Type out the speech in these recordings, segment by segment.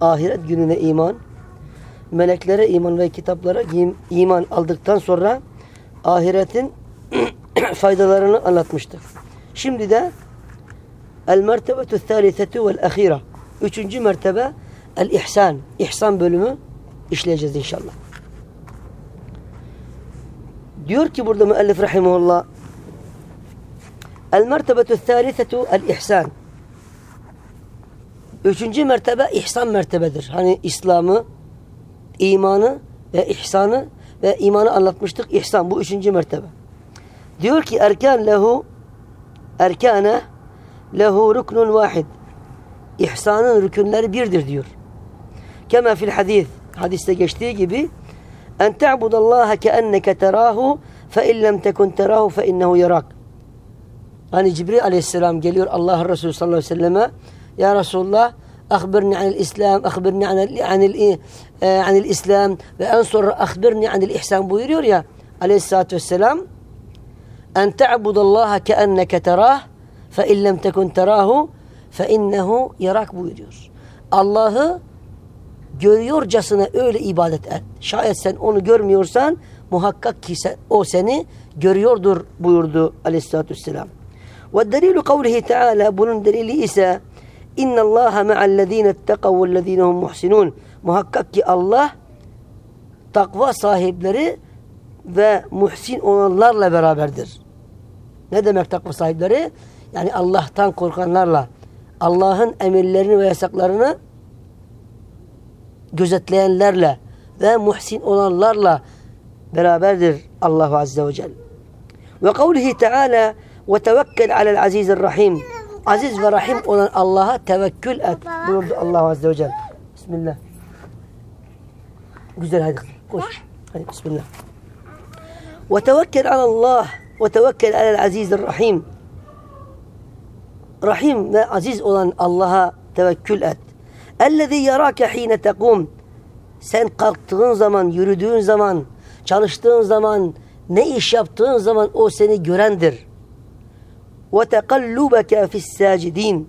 ahiret gününe iman, meleklere iman ve kitaplara iman aldıktan sonra ahiretin faydalarını anlatmıştık. Şimdi de el mertebetü thalithetü vel ahira. Üçüncü mertebe el ihsan. İhsan bölümü işleyeceğiz inşallah. Diyor ki burada müellif rahimahullah el mertebetü thalithetü el ihsan. Üçüncü mertebe ihsan mertebedir. Hani İslam'ı, imanı ve ihsanı ve imanı anlatmıştık. İhsan bu üçüncü mertebe. Diyor ki erkan lehu erkane lehu ruknun vahid. İhsanın rükünleri birdir diyor. Kema fil hadis. Hadiste geçtiği gibi en te'budallaha keenneke terahu fe in lem tekun terahu fe innehu yarak. Hani Cibril aleyhisselam geliyor Allah Resulü sallallahu aleyhi ve selleme Ya Resulullah أخبرني عن الإسلام أخبرني عن ال عن ال عن الإسلام ve en sonra أخبرني عن الإحسان buyuruyor ya aleyhissalatü vesselam en te'budallaha keenneke terah fe in lem tekun terahu fe innehu yarak buyuruyor. Allah'ı görüyorcasına öyle ibadet et. Şayet sen onu görmüyorsan muhakkak ki sen, o seni görüyordur buyurdu aleyhissalatü vesselam. Ve delilu kavlihi teala bunun delili ise İnna Allah ma'allezine ittekav vellezine hum muhsinun. Muhakkak ki Allah takva sahipleri ve muhsin olanlarla beraberdir. Ne demek takva sahipleri? Yani Allah'tan korkanlarla, Allah'ın emirlerini ve yasaklarını gözetleyenlerle ve muhsin olanlarla beraberdir Allah Azze ve Celle. Ve kavlihi Teala ve tevekkel alel azizir rahim. Aziz ve rahim olan Allah'a tevekkül et buyurdu Allah Azze ve Celle. Bismillah. Güzel hadi koş. Hadi bismillah. Ve tevekkel alallah ve tevekkel alel azizir rahim. Rahim ve aziz olan Allah'a tevekkül et. Ellezî yarâke hîne tekum. Sen kalktığın zaman, yürüdüğün zaman, çalıştığın zaman, ne iş yaptığın zaman o seni görendir. وتقلبك في الساجدين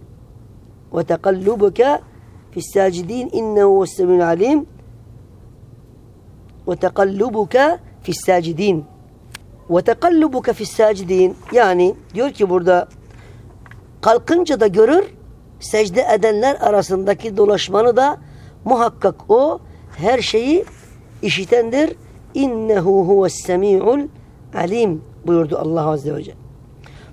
وتقلبك في الساجدين إنه هو السميع العليم وتقلبك في الساجدين وتقلبك في الساجدين yani diyor ki burada kalkınca da görür secde edenler arasındaki dolaşmanı da muhakkak o her şeyi işitendir. İnnehu huves semi'ul alim buyurdu Allah Azze ve Celle.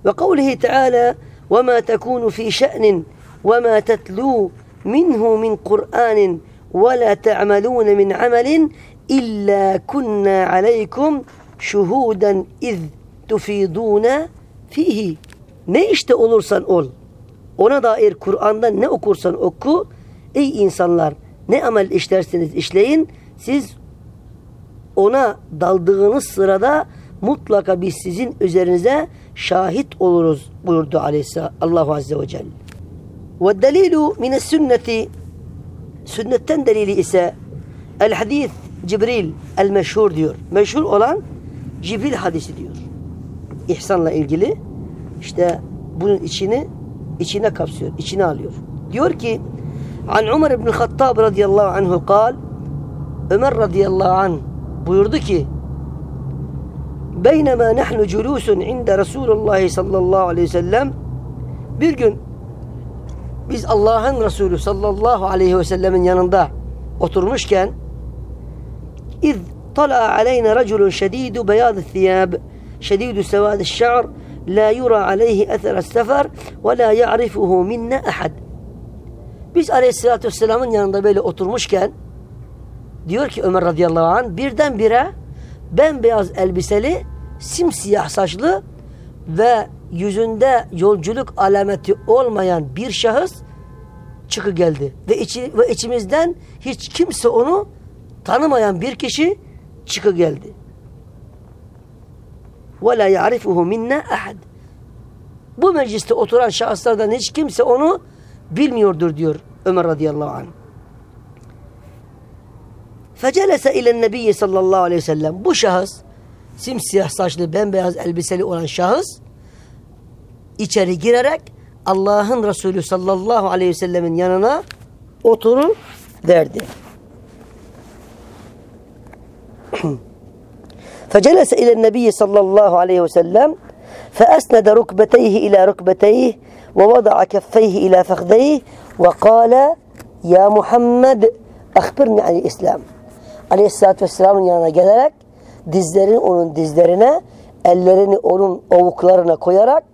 وقوله تعالى وما تكون في شأن وما تتلو منه من قرآن ولا تعملون من عمل إلا كنا عليكم شهودا إذ تفيضون فيه ne işte olursan ol ona dair Kur'an'da ne okursan oku ey insanlar ne amel işlerseniz işleyin siz ona daldığınız sırada mutlaka biz sizin üzerinize şahit oluruz buyurdu aleyhisselam Allahu Azze ve Celle. Ve delilu mine sünneti sünnetten delili ise el hadis Cibril el meşhur diyor. Meşhur olan Cibril hadisi diyor. İhsanla ilgili işte bunun içini içine kapsıyor, içine alıyor. Diyor ki An Umar ibn Hattab radıyallahu anhu kal Ömer radıyallahu anh buyurdu ki Beynema nahnu culusun inde Resulullah sallallahu aleyhi ve sellem. Bir gün biz Allah'ın Resulü sallallahu aleyhi ve sellemin yanında oturmuşken iz tala aleyna raculun şedidu beyad thiyab şedidu sevad şa'r la yura aleyhi eser sefer ve la ya'rifuhu minne ahad biz aleyhissalatü vesselamın yanında böyle oturmuşken diyor ki Ömer radıyallahu anh birdenbire bembeyaz elbiseli, simsiyah saçlı ve yüzünde yolculuk alameti olmayan bir şahıs çıkı geldi ve içi ve içimizden hiç kimse onu tanımayan bir kişi çıkı geldi. Ve la ya'rifuhu minna ahad. Bu mecliste oturan şahıslardan hiç kimse onu bilmiyordur diyor Ömer radıyallahu anh. Fecelese ile nebiyyi sallallahu aleyhi ve sellem. Bu şahıs simsiyah saçlı bembeyaz elbiseli olan şahıs içeri girerek Allah'ın Resulü sallallahu aleyhi ve sellemin yanına oturur derdi. فجلس إلى النبي صلى الله عليه وسلم فأسند ركبتيه إلى ركبتيه ووضع كفيه إلى فخذيه وقال يا محمد أخبرني عن الإسلام Aleyhisselatü Vesselam'ın yanına gelerek dizlerini onun dizlerine, ellerini onun ovuklarına koyarak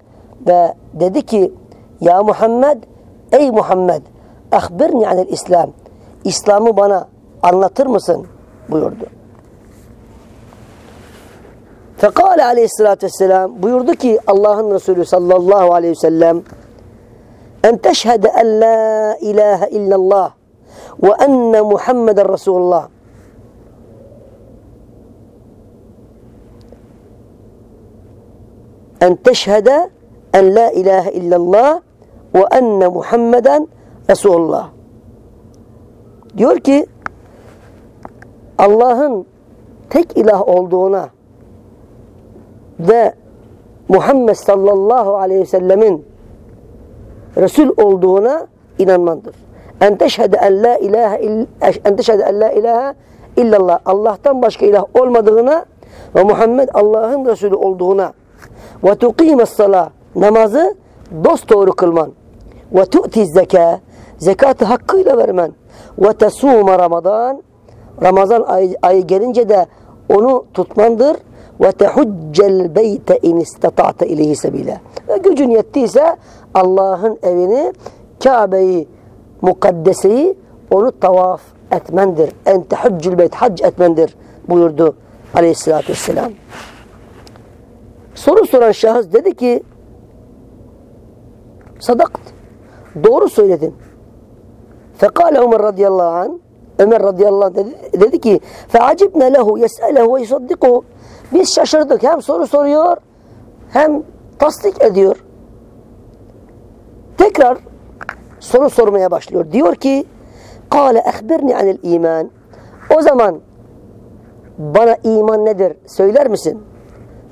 ve dedi ki Ya Muhammed, ey Muhammed, ahbirni anil İslam. İslam'ı bana anlatır mısın? buyurdu. Fekale aleyhissalatü vesselam buyurdu ki Allah'ın Resulü sallallahu aleyhi ve sellem en teşhede en la ilahe illallah ve enne Muhammeden Resulullah en teşhede en la ilahe illallah ve enne Muhammeden Resulullah. Diyor ki Allah'ın tek ilah olduğuna ve Muhammed sallallahu aleyhi ve sellemin Resul olduğuna inanmandır. En teşhede en la ilahe en teşhede en la ilahe illallah. Allah'tan başka ilah olmadığına ve Muhammed Allah'ın Resulü olduğuna ve tuqimes salah namazı dost doğru kılman. Ve tu'ti zeka zekatı hakkıyla vermen. Ve tesuma ramazan. Ramazan ayı, ayı gelince de onu tutmandır. Ve tehuccel beyte in istata'te ileyhi sebile ve gücün yettiyse Allah'ın evini Kabe'yi mukaddeseyi onu tavaf etmendir. En tehuccül beyt hac etmendir buyurdu aleyhissalatü vesselam. Soru soran şahıs dedi ki sadakt. Doğru söyledin. Fekale Ömer radıyallahu anh Ömer radıyallahu anh dedi, dedi ki feacibne lehu yes'elehu ve yusaddikuhu biz şaşırdık. Hem soru soruyor hem tasdik ediyor. Tekrar soru sormaya başlıyor. Diyor ki Kale ehbirni anil iman. O zaman bana iman nedir söyler misin?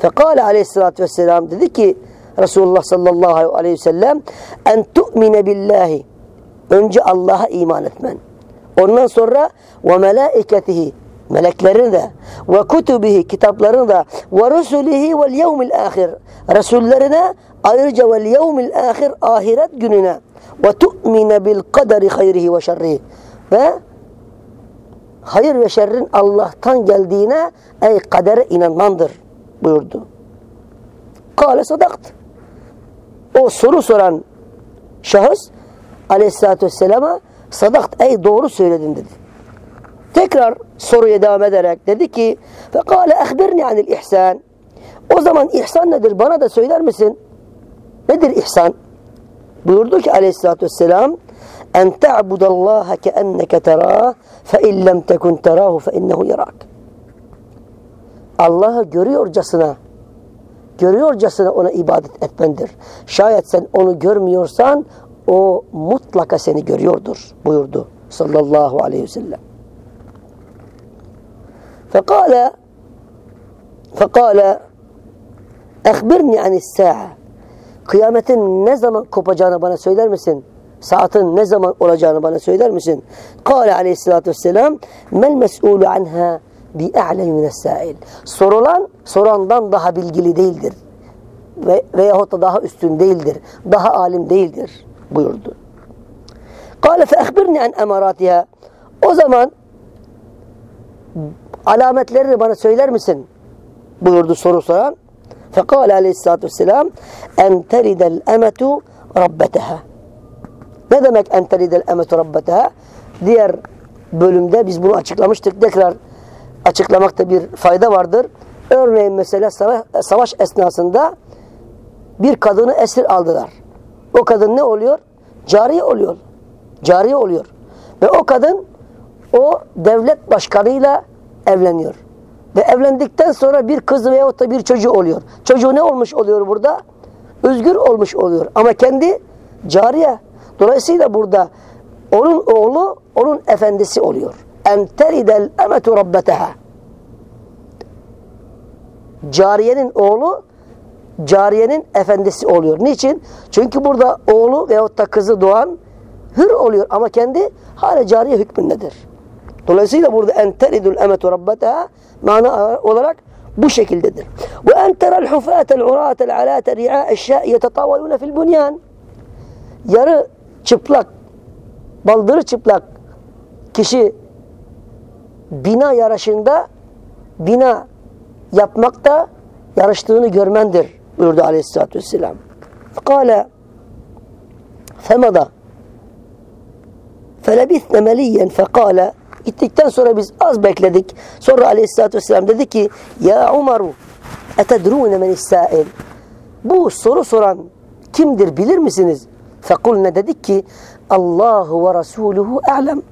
Fekale aleyhissalatü vesselam dedi ki Resulullah sallallahu aleyhi ve sellem en tu'mine billahi. Önce Allah'a iman etmen. Ondan sonra ve melaiketihi. Meleklerini de ve kutubihi kitaplarını da ve rusulihi vel yevmil ahir Resullerine ayrıca vel yevmil ahir ahiret gününe ve tu'mine bil kaderi hayrihi ve şerrihi. Ve hayır ve şerrin Allah'tan geldiğine ey kadere inanmandır buyurdu. Kale sadakt. O soru soran şahıs aleyhissalatü vesselama sadakt ey doğru söyledin dedi. Tekrar soruya devam ederek dedi ki fekale ehbirni anil ihsan o zaman ihsan nedir bana da söyler misin? Nedir ihsan? Buyurdu ki aleyhissalatü vesselam en te'budallaha keenneke terah fe in lem tekun terahu fe innehu yarak. Allah'ı görüyorcasına görüyorcasına ona ibadet etmendir. Şayet sen onu görmüyorsan o mutlaka seni görüyordur buyurdu sallallahu aleyhi ve sellem. فقال فقال اخبرني عن الساعة kıyametin ne zaman kopacağını bana söyler misin? Saatin ne zaman olacağını bana söyler misin? Kale aleyhissalatü vesselam mel mes'ulu anha bi'a'le mine's-sa'il. Sorulan sorandan daha bilgili değildir. Ve, veyahut da daha üstün değildir. Daha alim değildir buyurdu. Kale fe ehbirni an emaratiha. O zaman alametlerini bana söyler misin? buyurdu soru soran. Fekale aleyhissalatü vesselam en teridel emetu rabbeteha. Ne demek en teridel emetu rabbeteha? Diğer bölümde biz bunu açıklamıştık. Tekrar açıklamakta bir fayda vardır. Örneğin mesela savaş, esnasında bir kadını esir aldılar. O kadın ne oluyor? Cariye oluyor. cariye oluyor. Ve o kadın o devlet başkanıyla evleniyor. Ve evlendikten sonra bir kız veyahut da bir çocuğu oluyor. Çocuğu ne olmuş oluyor burada? Özgür olmuş oluyor. Ama kendi cariye. Dolayısıyla burada onun oğlu onun efendisi oluyor. En teridel emetu rabbeteha. Cariyenin oğlu cariyenin efendisi oluyor. Niçin? Çünkü burada oğlu veyahut da kızı doğan hür oluyor ama kendi hala cariye hükmündedir. Dolayısıyla burada en teridul emetu rabbeteha mana olarak bu şekildedir. Ve en terel hufâtel urâtel alâte ri'â eşyâ yetetavvalûne fil bunyan. Yarı çıplak, baldırı çıplak kişi bina yarışında bina yapmakta yarıştığını görmendir buyurdu aleyhissalatü vesselam. Kale femada felebithne meliyen fekale Gittikten sonra biz az bekledik. Sonra aleyhissalatü vesselam dedi ki Ya Umaru etedrûne men issail Bu soru soran kimdir bilir misiniz? Fekulne dedik ki Allahu ve Resuluhu a'lem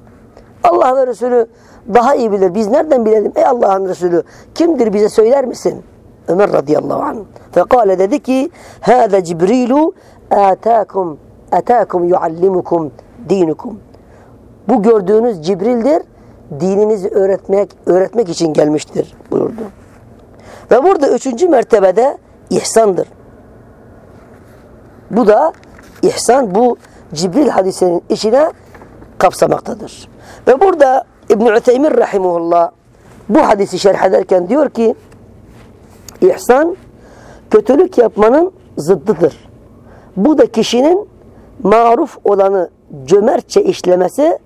Allah ve Resulü daha iyi bilir. Biz nereden bilelim ey Allah'ın Resulü? Kimdir bize söyler misin? Ömer radıyallahu anh. Fekale dedi ki Hâze Cibrilu âtâkum etâkum yuallimukum dinukum. Bu gördüğünüz Cibril'dir dininizi öğretmek öğretmek için gelmiştir buyurdu. Ve burada üçüncü mertebede ihsandır. Bu da ihsan bu Cibril hadisinin içine kapsamaktadır. Ve burada İbn-i Üteymir Rahimullah bu hadisi şerh ederken diyor ki ihsan kötülük yapmanın zıddıdır. Bu da kişinin maruf olanı cömertçe işlemesi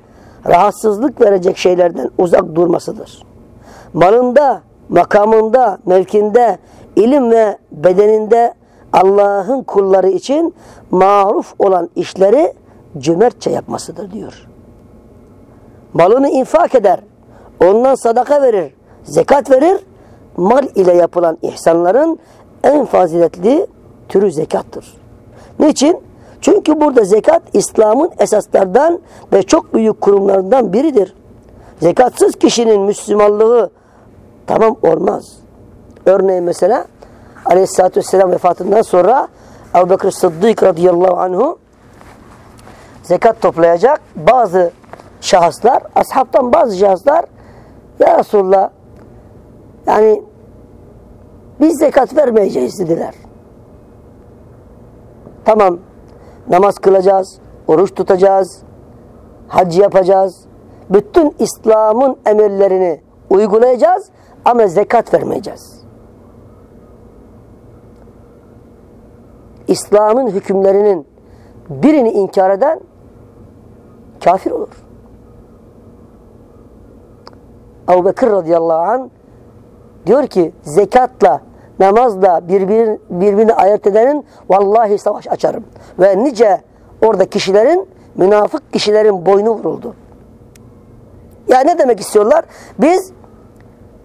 rahatsızlık verecek şeylerden uzak durmasıdır. Malında, makamında, mevkinde, ilim ve bedeninde Allah'ın kulları için maruf olan işleri cömertçe yapmasıdır diyor. Malını infak eder, ondan sadaka verir, zekat verir, mal ile yapılan ihsanların en faziletli türü zekattır. Niçin? Çünkü burada zekat İslam'ın esaslardan ve çok büyük kurumlarından biridir. Zekatsız kişinin Müslümanlığı tamam olmaz. Örneğin mesela Aleyhisselatü Vesselam vefatından sonra Ebu Bekir Sıddık radıyallahu anhu zekat toplayacak bazı şahıslar, ashabtan bazı şahıslar Ya Resulullah yani biz zekat vermeyeceğiz dediler. Tamam namaz kılacağız, oruç tutacağız, hac yapacağız. Bütün İslam'ın emirlerini uygulayacağız ama zekat vermeyeceğiz. İslam'ın hükümlerinin birini inkar eden kafir olur. Ebu Bekir radıyallahu anh diyor ki zekatla namazla birbirini, birbirini ayırt edenin vallahi savaş açarım. Ve nice orada kişilerin münafık kişilerin boynu vuruldu. Ya ne demek istiyorlar? Biz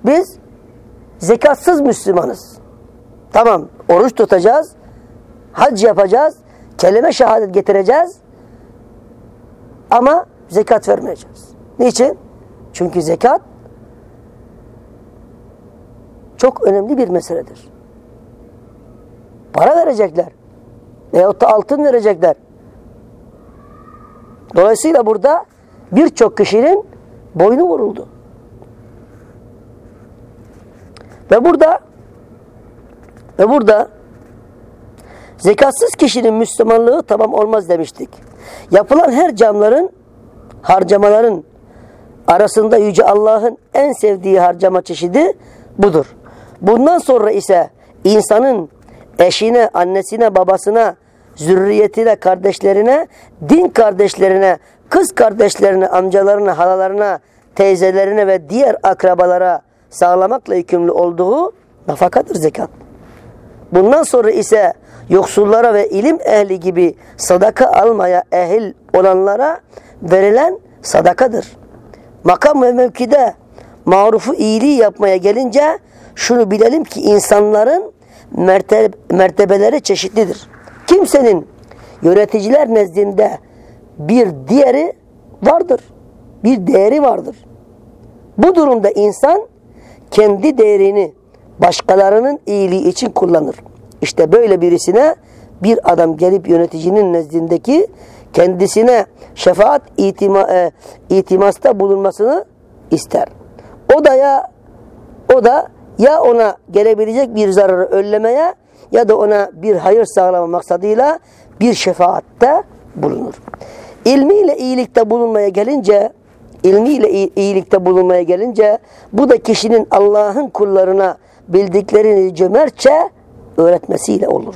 biz zekatsız Müslümanız. Tamam oruç tutacağız, hac yapacağız, kelime şehadet getireceğiz ama zekat vermeyeceğiz. Niçin? Çünkü zekat çok önemli bir meseledir. Para verecekler. Veyahut da altın verecekler. Dolayısıyla burada birçok kişinin boynu vuruldu. Ve burada ve burada zekatsız kişinin Müslümanlığı tamam olmaz demiştik. Yapılan her camların harcamaların arasında Yüce Allah'ın en sevdiği harcama çeşidi budur. Bundan sonra ise insanın eşine, annesine, babasına, zürriyetine, kardeşlerine, din kardeşlerine, kız kardeşlerine, amcalarına, halalarına, teyzelerine ve diğer akrabalara sağlamakla yükümlü olduğu nafakadır zekat. Bundan sonra ise yoksullara ve ilim ehli gibi sadaka almaya ehil olanlara verilen sadakadır. Makam ve mevkide marufu iyiliği yapmaya gelince şunu bilelim ki insanların mertebe, mertebeleri çeşitlidir. Kimsenin yöneticiler nezdinde bir diğeri vardır. Bir değeri vardır. Bu durumda insan kendi değerini başkalarının iyiliği için kullanır. İşte böyle birisine bir adam gelip yöneticinin nezdindeki kendisine şefaat itima, e, itimasta bulunmasını ister. O da ya o da ya ona gelebilecek bir zararı önlemeye ya da ona bir hayır sağlama maksadıyla bir şefaatte bulunur. İlmiyle iyilikte bulunmaya gelince ilmiyle iyilikte bulunmaya gelince bu da kişinin Allah'ın kullarına bildiklerini cömertçe öğretmesiyle olur.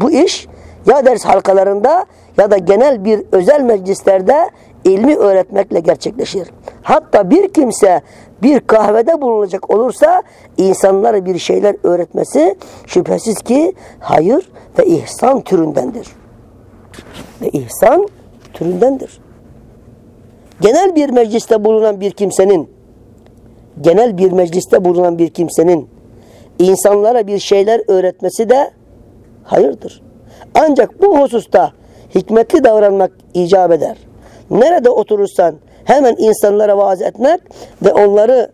Bu iş ya ders halkalarında ya da genel bir özel meclislerde ilmi öğretmekle gerçekleşir. Hatta bir kimse bir kahvede bulunacak olursa insanlara bir şeyler öğretmesi şüphesiz ki hayır ve ihsan türündendir. Ve ihsan türündendir. Genel bir mecliste bulunan bir kimsenin genel bir mecliste bulunan bir kimsenin insanlara bir şeyler öğretmesi de hayırdır. Ancak bu hususta hikmetli davranmak icap eder. Nerede oturursan hemen insanlara vaaz etmek ve onları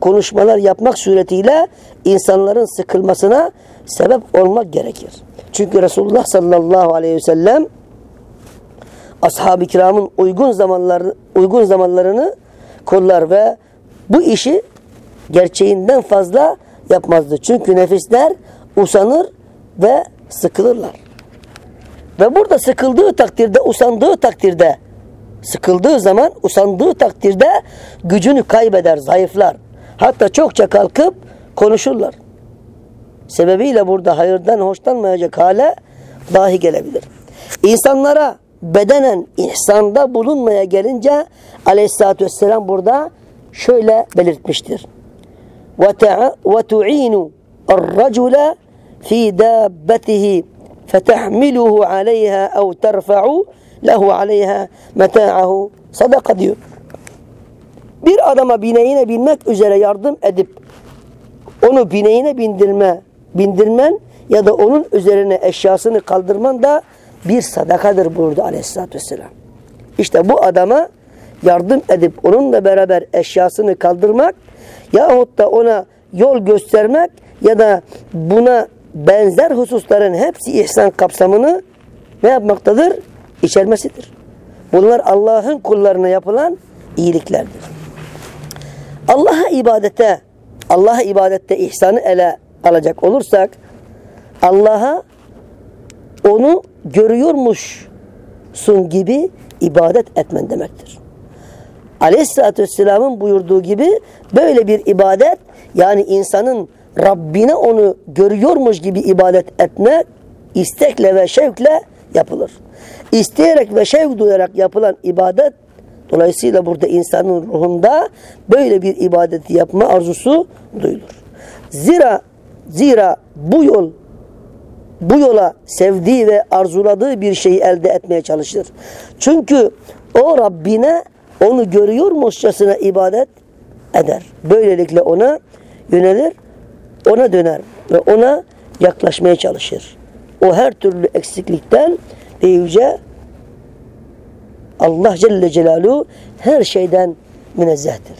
konuşmalar yapmak suretiyle insanların sıkılmasına sebep olmak gerekir. Çünkü Resulullah sallallahu aleyhi ve sellem ashab-ı kiramın uygun zamanları uygun zamanlarını kollar ve bu işi gerçeğinden fazla yapmazdı. Çünkü nefisler usanır ve sıkılırlar. Ve burada sıkıldığı takdirde, usandığı takdirde, sıkıldığı zaman, usandığı takdirde gücünü kaybeder, zayıflar. Hatta çokça kalkıp konuşurlar. Sebebiyle burada hayırdan hoşlanmayacak hale dahi gelebilir. İnsanlara bedenen ihsanda bulunmaya gelince aleyhissalatü vesselam burada şöyle belirtmiştir. وَتُعِينُ الرَّجُلَ فِي دَابَّتِهِ فَتَحْمِلُهُ عَلَيْهَا اَوْ تَرْفَعُ lehu aleyha meta'ahu sadaka diyor. Bir adama bineğine binmek üzere yardım edip onu bineğine bindirme, bindirmen ya da onun üzerine eşyasını kaldırman da bir sadakadır buyurdu aleyhissalatü vesselam. İşte bu adama yardım edip onunla beraber eşyasını kaldırmak yahut da ona yol göstermek ya da buna benzer hususların hepsi ihsan kapsamını ne yapmaktadır? İçermesidir. Bunlar Allah'ın kullarına yapılan iyiliklerdir. Allah'a ibadete Allah'a ibadette ihsanı ele alacak olursak Allah'a onu görüyormuşsun gibi ibadet etmen demektir. Aleyhisselatü Vesselam'ın buyurduğu gibi böyle bir ibadet yani insanın Rabbine onu görüyormuş gibi ibadet etme istekle ve şevkle yapılır. İsteyerek ve şevk duyarak yapılan ibadet dolayısıyla burada insanın ruhunda böyle bir ibadeti yapma arzusu duyulur. Zira zira bu yol bu yola sevdiği ve arzuladığı bir şeyi elde etmeye çalışır. Çünkü o Rabbine onu görüyormuşçasına ibadet eder. Böylelikle ona yönelir, ona döner ve ona yaklaşmaya çalışır. O her türlü eksiklikten ve yüce Allah Celle Celaluhu her şeyden münezzehtir.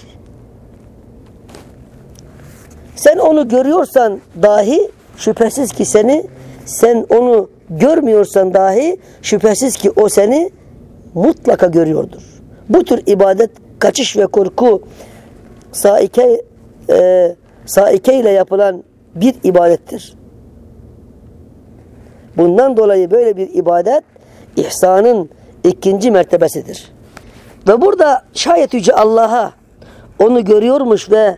Sen onu görüyorsan dahi şüphesiz ki seni sen onu görmüyorsan dahi şüphesiz ki o seni mutlaka görüyordur. Bu tür ibadet kaçış ve korku saike, e, saike ile yapılan bir ibadettir. Bundan dolayı böyle bir ibadet ihsanın ikinci mertebesidir. Ve burada şayet Yüce Allah'a onu görüyormuş ve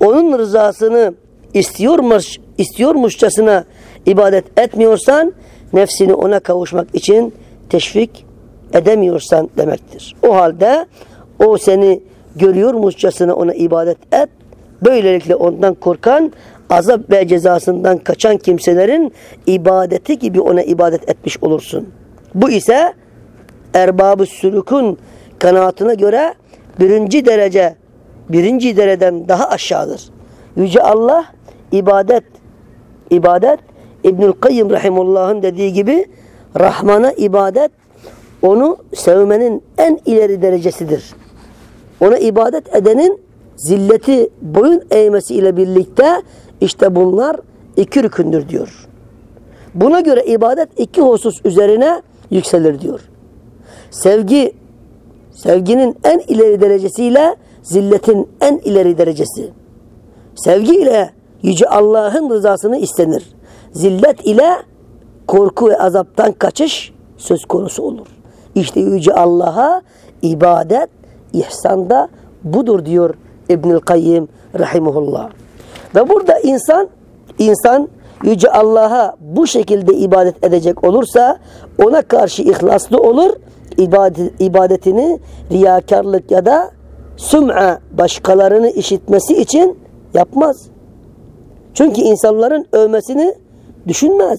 onun rızasını istiyormuş, istiyormuşçasına ibadet etmiyorsan nefsini ona kavuşmak için teşvik edemiyorsan demektir. O halde o seni görüyormuşçasına ona ibadet et. Böylelikle ondan korkan azap ve cezasından kaçan kimselerin ibadeti gibi ona ibadet etmiş olursun. Bu ise erbab-ı sülükün kanaatine göre birinci derece birinci dereceden daha aşağıdır. Yüce Allah ibadet ibadet İbnül Kayyım Rahimullah'ın dediği gibi Rahman'a ibadet onu sevmenin en ileri derecesidir. Ona ibadet edenin zilleti boyun eğmesi ile birlikte işte bunlar iki rükündür diyor. Buna göre ibadet iki husus üzerine yükselir diyor. Sevgi, sevginin en ileri derecesiyle zilletin en ileri derecesi. Sevgi ile Yüce Allah'ın rızasını istenir. Zillet ile korku ve azaptan kaçış söz konusu olur. İşte Yüce Allah'a ibadet, ihsanda budur diyor İbnül Kayyim rahimullah. Ve burada insan insan Yüce Allah'a bu şekilde ibadet edecek olursa ona karşı ihlaslı olur. İbadet, ibadetini riyakarlık ya da süm'a başkalarını işitmesi için yapmaz. Çünkü insanların övmesini düşünmez.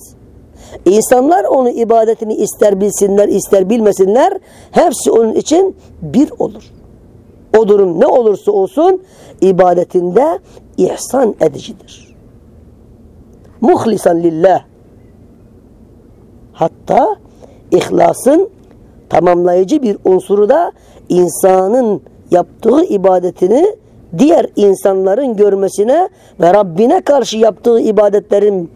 İnsanlar onu ibadetini ister bilsinler ister bilmesinler hepsi onun için bir olur. O durum ne olursa olsun ibadetinde ihsan edicidir. Muhlisan lillah. Hatta ihlasın tamamlayıcı bir unsuru da insanın yaptığı ibadetini diğer insanların görmesine ve Rabbine karşı yaptığı ibadetlerin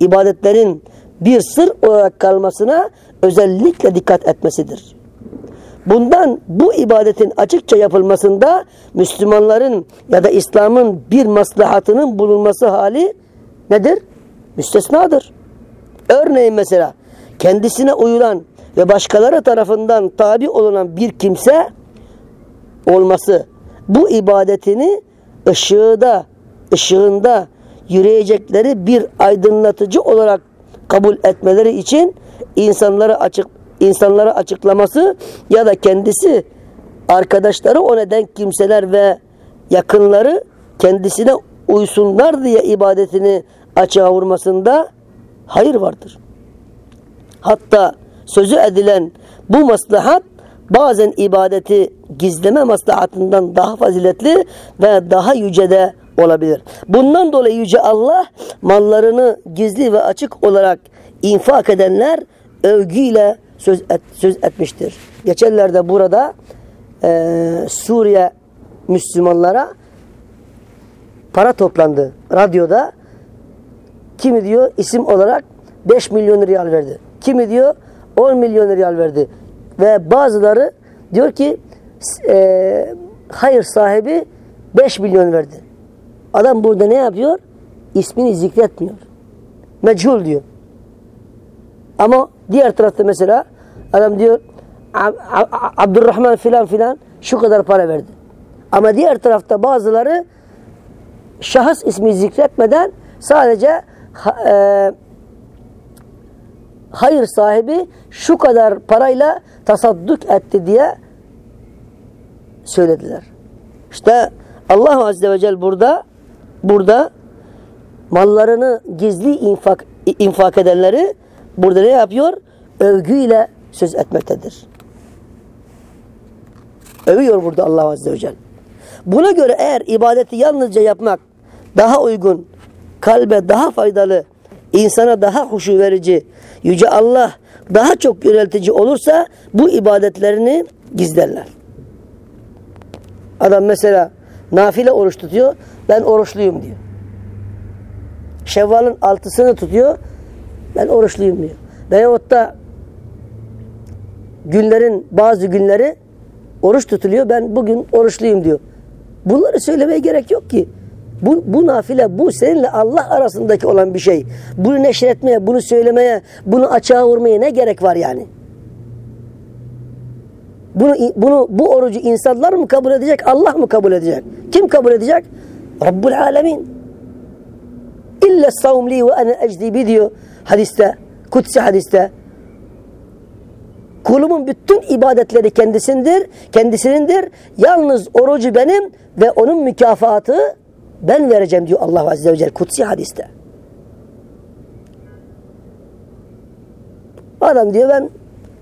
ibadetlerin bir sır olarak kalmasına özellikle dikkat etmesidir. Bundan bu ibadetin açıkça yapılmasında Müslümanların ya da İslam'ın bir maslahatının bulunması hali nedir? Müstesnadır. Örneğin mesela kendisine uyulan ve başkaları tarafından tabi olunan bir kimse olması bu ibadetini ışığında, ışığında yürüyecekleri bir aydınlatıcı olarak kabul etmeleri için insanları açık insanlara açıklaması ya da kendisi arkadaşları o neden kimseler ve yakınları kendisine uysunlar diye ibadetini açığa vurmasında hayır vardır. Hatta sözü edilen bu maslahat bazen ibadeti gizleme maslahatından daha faziletli ve daha yüce de olabilir. Bundan dolayı Yüce Allah mallarını gizli ve açık olarak infak edenler övgüyle söz, et, söz etmiştir. Geçenlerde burada e, Suriye Müslümanlara para toplandı. Radyoda kimi diyor isim olarak 5 milyon riyal verdi. Kimi diyor 10 milyon riyal verdi. Ve bazıları diyor ki e, hayır sahibi 5 milyon verdi. Adam burada ne yapıyor? İsmini zikretmiyor. Meçhul diyor. Ama diğer tarafta mesela adam diyor Abdurrahman filan filan şu kadar para verdi. Ama diğer tarafta bazıları şahıs ismi zikretmeden sadece e, hayır sahibi şu kadar parayla tasadduk etti diye söylediler. İşte Allah Azze ve Celle burada burada mallarını gizli infak, infak edenleri burada ne yapıyor? Övgüyle söz etmektedir. Övüyor burada Allah Azze ve Celle. Buna göre eğer ibadeti yalnızca yapmak daha uygun, kalbe daha faydalı, insana daha huşu verici, Yüce Allah daha çok yöneltici olursa bu ibadetlerini gizlerler. Adam mesela nafile oruç tutuyor, ben oruçluyum diyor. Şevval'ın altısını tutuyor, ben oruçluyum diyor. Veyahut da günlerin bazı günleri oruç tutuluyor, ben bugün oruçluyum diyor. Bunları söylemeye gerek yok ki. Bu, bu nafile, bu seninle Allah arasındaki olan bir şey. Bunu neşretmeye, bunu söylemeye, bunu açığa vurmaya ne gerek var yani? Bunu, bunu, bu orucu insanlar mı kabul edecek, Allah mı kabul edecek? Kim kabul edecek? Rabbul Alemin. İlle savm li ve ene ecdibi diyor hadiste, kutsi hadiste. Kulumun bütün ibadetleri kendisindir, kendisinindir. Yalnız orucu benim ve onun mükafatı ben vereceğim diyor Allah Azze ve Celle kutsi hadiste. Adam diyor ben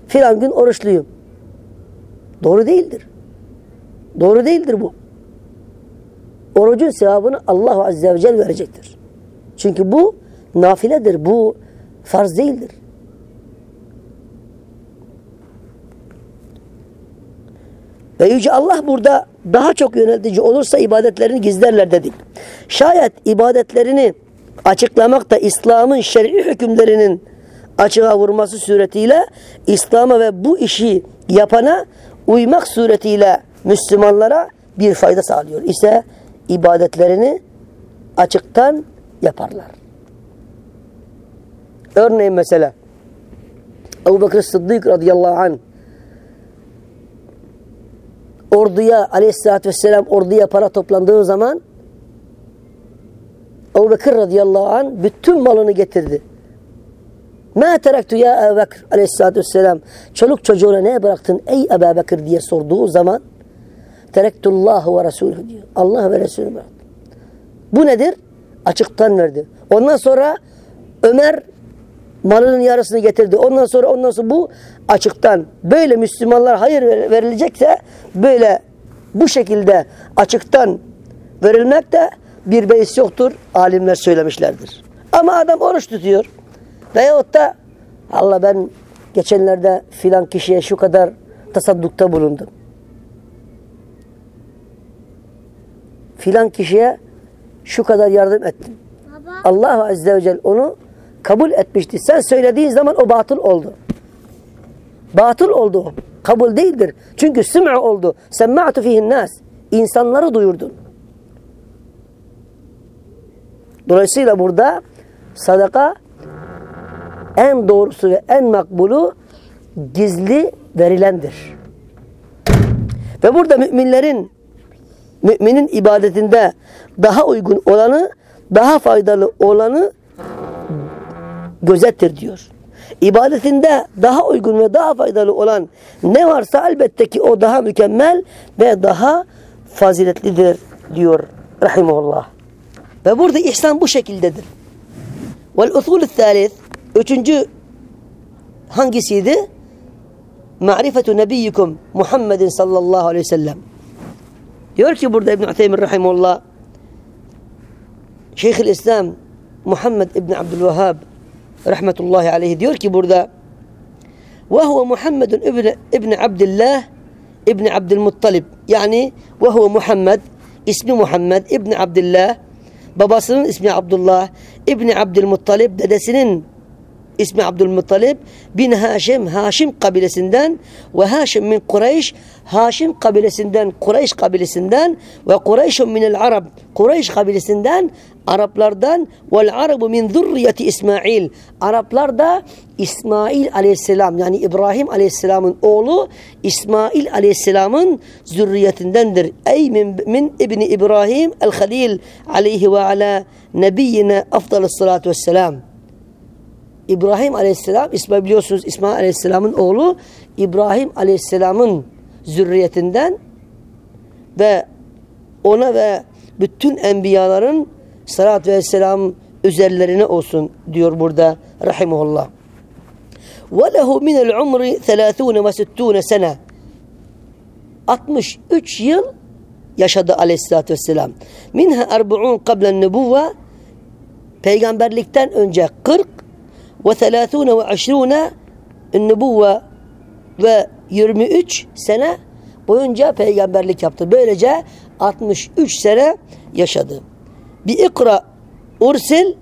filan gün oruçluyum. Doğru değildir. Doğru değildir bu. Orucun sevabını Allah Azze ve Celle verecektir. Çünkü bu nafiledir. Bu farz değildir. Ve Yüce Allah burada daha çok yönetici olursa ibadetlerini gizlerler dedik. Şayet ibadetlerini açıklamak da İslam'ın şer'i hükümlerinin açığa vurması suretiyle İslam'a ve bu işi yapana uymak suretiyle Müslümanlara bir fayda sağlıyor ise ibadetlerini açıktan yaparlar. Örneğin mesela Ebu Bekir Sıddık radıyallahu anh orduya aleyhissalatü vesselam orduya para toplandığı zaman Ebu Bekir radıyallahu anh bütün malını getirdi. Ma teraktu ya Ebu Bekir aleyhissalatü vesselam çoluk çocuğuna ne bıraktın ey Ebu Bekir diye sorduğu zaman terektullahu ve Resulü diyor. Allah ve Resulü bıraktı. Bu nedir? Açıktan verdi. Ondan sonra Ömer malının yarısını getirdi. Ondan sonra ondan sonra bu açıktan böyle Müslümanlar hayır verilecekse böyle bu şekilde açıktan verilmek de bir beis yoktur. Alimler söylemişlerdir. Ama adam oruç tutuyor. Veyahut da Allah ben geçenlerde filan kişiye şu kadar tasaddukta bulundum. Filan kişiye şu kadar yardım ettim. Allah Azze ve Celle onu kabul etmişti. Sen söylediğin zaman o batıl oldu. Batıl oldu. Kabul değildir. Çünkü süm'ü oldu. Semma'tu fihin nas. İnsanları duyurdun. Dolayısıyla burada sadaka en doğrusu ve en makbulu gizli verilendir. Ve burada müminlerin müminin ibadetinde daha uygun olanı, daha faydalı olanı gözettir diyor. İbadetinde daha uygun ve daha faydalı olan ne varsa elbette ki o daha mükemmel ve daha faziletlidir diyor rahimullah. Ve burada ihsan bu şekildedir. Vel usulü thalith üçüncü hangisiydi? Ma'rifetu nebiyyikum Muhammedin sallallahu aleyhi ve sellem. Diyor ki burada İbn-i Uthaymin rahimullah Şeyhül İslam Muhammed İbni Abdülvehhab rahmetullahi aleyhi diyor ki burada ve huve Muhammedun İbni, İbni Abdillah İbni Abdülmuttalib yani ve huve Muhammed ismi Muhammed İbni Abdillah babasının ismi Abdullah İbni Abdülmuttalib dedesinin ismi Abdülmuttalib bin Haşim, Haşim kabilesinden ve Haşim min Kureyş, Haşim kabilesinden, Kureyş kabilesinden ve Kureyşun minel Arab, Kureyş kabilesinden, Araplardan vel Arabu min zurriyeti İsmail. Araplar da İsmail aleyhisselam yani İbrahim aleyhisselamın oğlu İsmail aleyhisselamın zürriyetindendir. Ey min, min İbni İbrahim el-Halil aleyhi ve ala nebiyyine afdalus salatu vesselam. İbrahim Aleyhisselam, İsmail biliyorsunuz İsmail Aleyhisselam'ın oğlu İbrahim Aleyhisselam'ın zürriyetinden ve ona ve bütün enbiyaların salat ve selam üzerlerine olsun diyor burada rahimullah. Ve lehu minel umri 30 ve 60 sene. 63 yıl yaşadı aleyhissalatü vesselam. Minha 40 kablen nübuvve peygamberlikten önce 40 ve 30 ve 20 nübuvve ve 23 sene boyunca peygamberlik yaptı. Böylece 63 sene yaşadı. Bir ikra ursil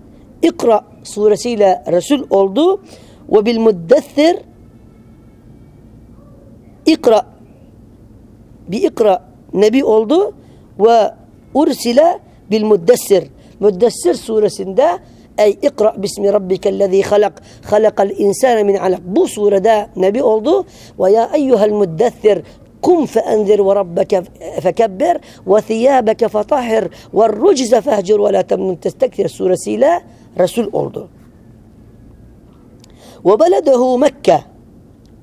ikra suresiyle Resul oldu ve bil muddessir ikra bir ikra nebi oldu ve ursile bil muddessir muddessir suresinde أي اقرأ باسم ربك الذي خلق خلق الإنسان من علق بصور دا نبي أولدو ويا أيها المدثر قم فأنذر وربك فكبر وثيابك فطهر والرجز فهجر ولا تمن تستكثر سورة سيلا رسول أولدو وبلده مكة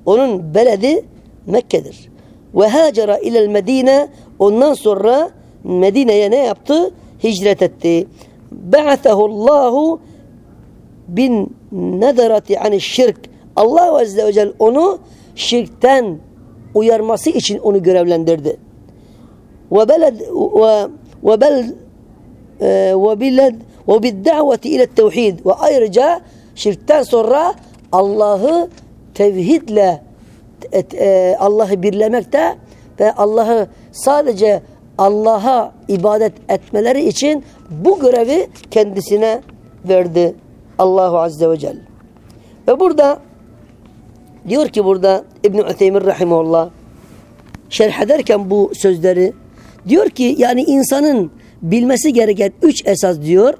onun beledi مكة Ve hacera ile Medine ondan sonra Medine'ye ne yaptı? Hicret. Ba'athehu Allahu bin nedarati ani şirk. Allah Azze ve Celle onu şirkten uyarması için onu görevlendirdi. Ve beled ve ve bel ve biled ve biddaveti ile tevhid ve ayrıca şirkten sonra Allah'ı tevhidle e, Allah'ı birlemekte ve Allah'ı sadece Allah'a ibadet etmeleri için bu görevi kendisine verdi Allahu Azze ve Celle. Ve burada diyor ki burada İbn Ütheymin rahimehullah şerh ederken bu sözleri diyor ki yani insanın bilmesi gereken üç esas diyor.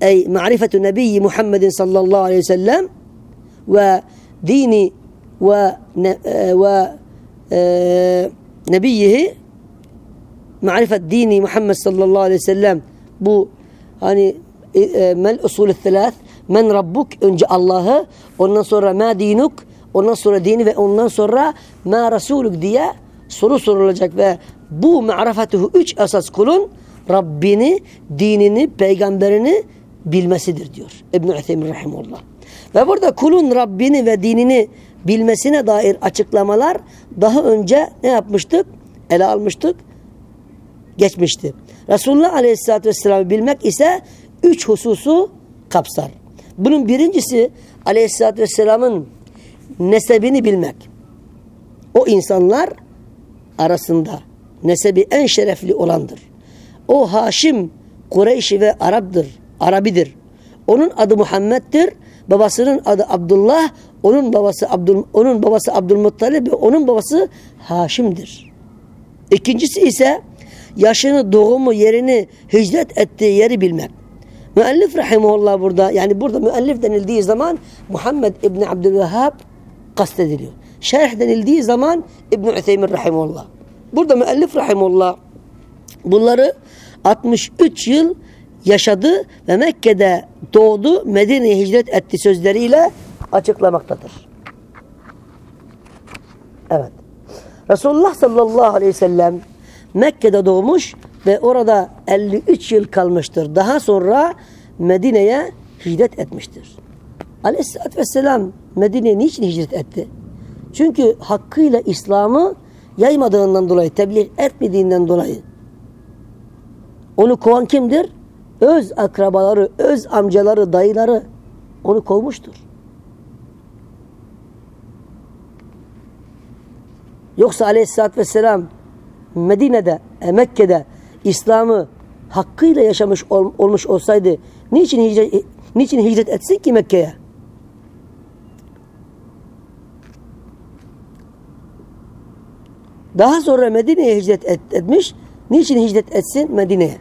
Ey marifetu nebiyyi Muhammedin sallallahu aleyhi ve sellem ve dini ve ne, e, ve e, nebiyyihi marifet dini Muhammed sallallahu aleyhi ve sellem bu hani e, e, mel usulü thelath men rabbuk önce Allah'ı ondan sonra ma dinuk ondan sonra dini ve ondan sonra ma rasuluk diye soru sorulacak ve bu ma'rifetuhu üç esas kulun Rabbini, dinini, peygamberini bilmesidir diyor İbn-i Üthemin Rahimullah. Ve burada kulun Rabbini ve dinini bilmesine dair açıklamalar daha önce ne yapmıştık? Ele almıştık. Geçmişti. Resulullah Aleyhisselatü Vesselam'ı bilmek ise üç hususu kapsar. Bunun birincisi Aleyhisselatü Vesselam'ın nesebini bilmek. O insanlar arasında nesebi en şerefli olandır. O Haşim Kureyşi ve Arap'dır. Arabidir. Onun adı Muhammed'dir. Babasının adı Abdullah, onun babası Abdül onun babası Abdülmuttalib ve onun babası Haşim'dir. İkincisi ise yaşını, doğumu, yerini, hicret ettiği yeri bilmek. Müellif rahimullah burada yani burada müellif denildiği zaman Muhammed İbni Abdülvehhab kastediliyor. Şerh denildiği zaman İbn-i Ütheymin rahimullah. Burada müellif rahimullah bunları 63 yıl yaşadı ve Mekke'de doğdu, Medine'ye hicret etti sözleriyle açıklamaktadır. Evet. Resulullah sallallahu aleyhi ve sellem Mekke'de doğmuş ve orada 53 yıl kalmıştır. Daha sonra Medine'ye hicret etmiştir. Aleyhisselatü vesselam Medine'ye niçin hicret etti? Çünkü hakkıyla İslam'ı yaymadığından dolayı, tebliğ etmediğinden dolayı. Onu kovan kimdir? Öz akrabaları, öz amcaları, dayıları onu kovmuştur. Yoksa aleyhissalatü vesselam Medine'de, e, Mekke'de İslam'ı hakkıyla yaşamış ol, olmuş olsaydı niçin hicret, niçin hicret etsin ki Mekke'ye? Daha sonra Medine'ye hicret et, etmiş. Niçin hicret etsin? Medine'ye.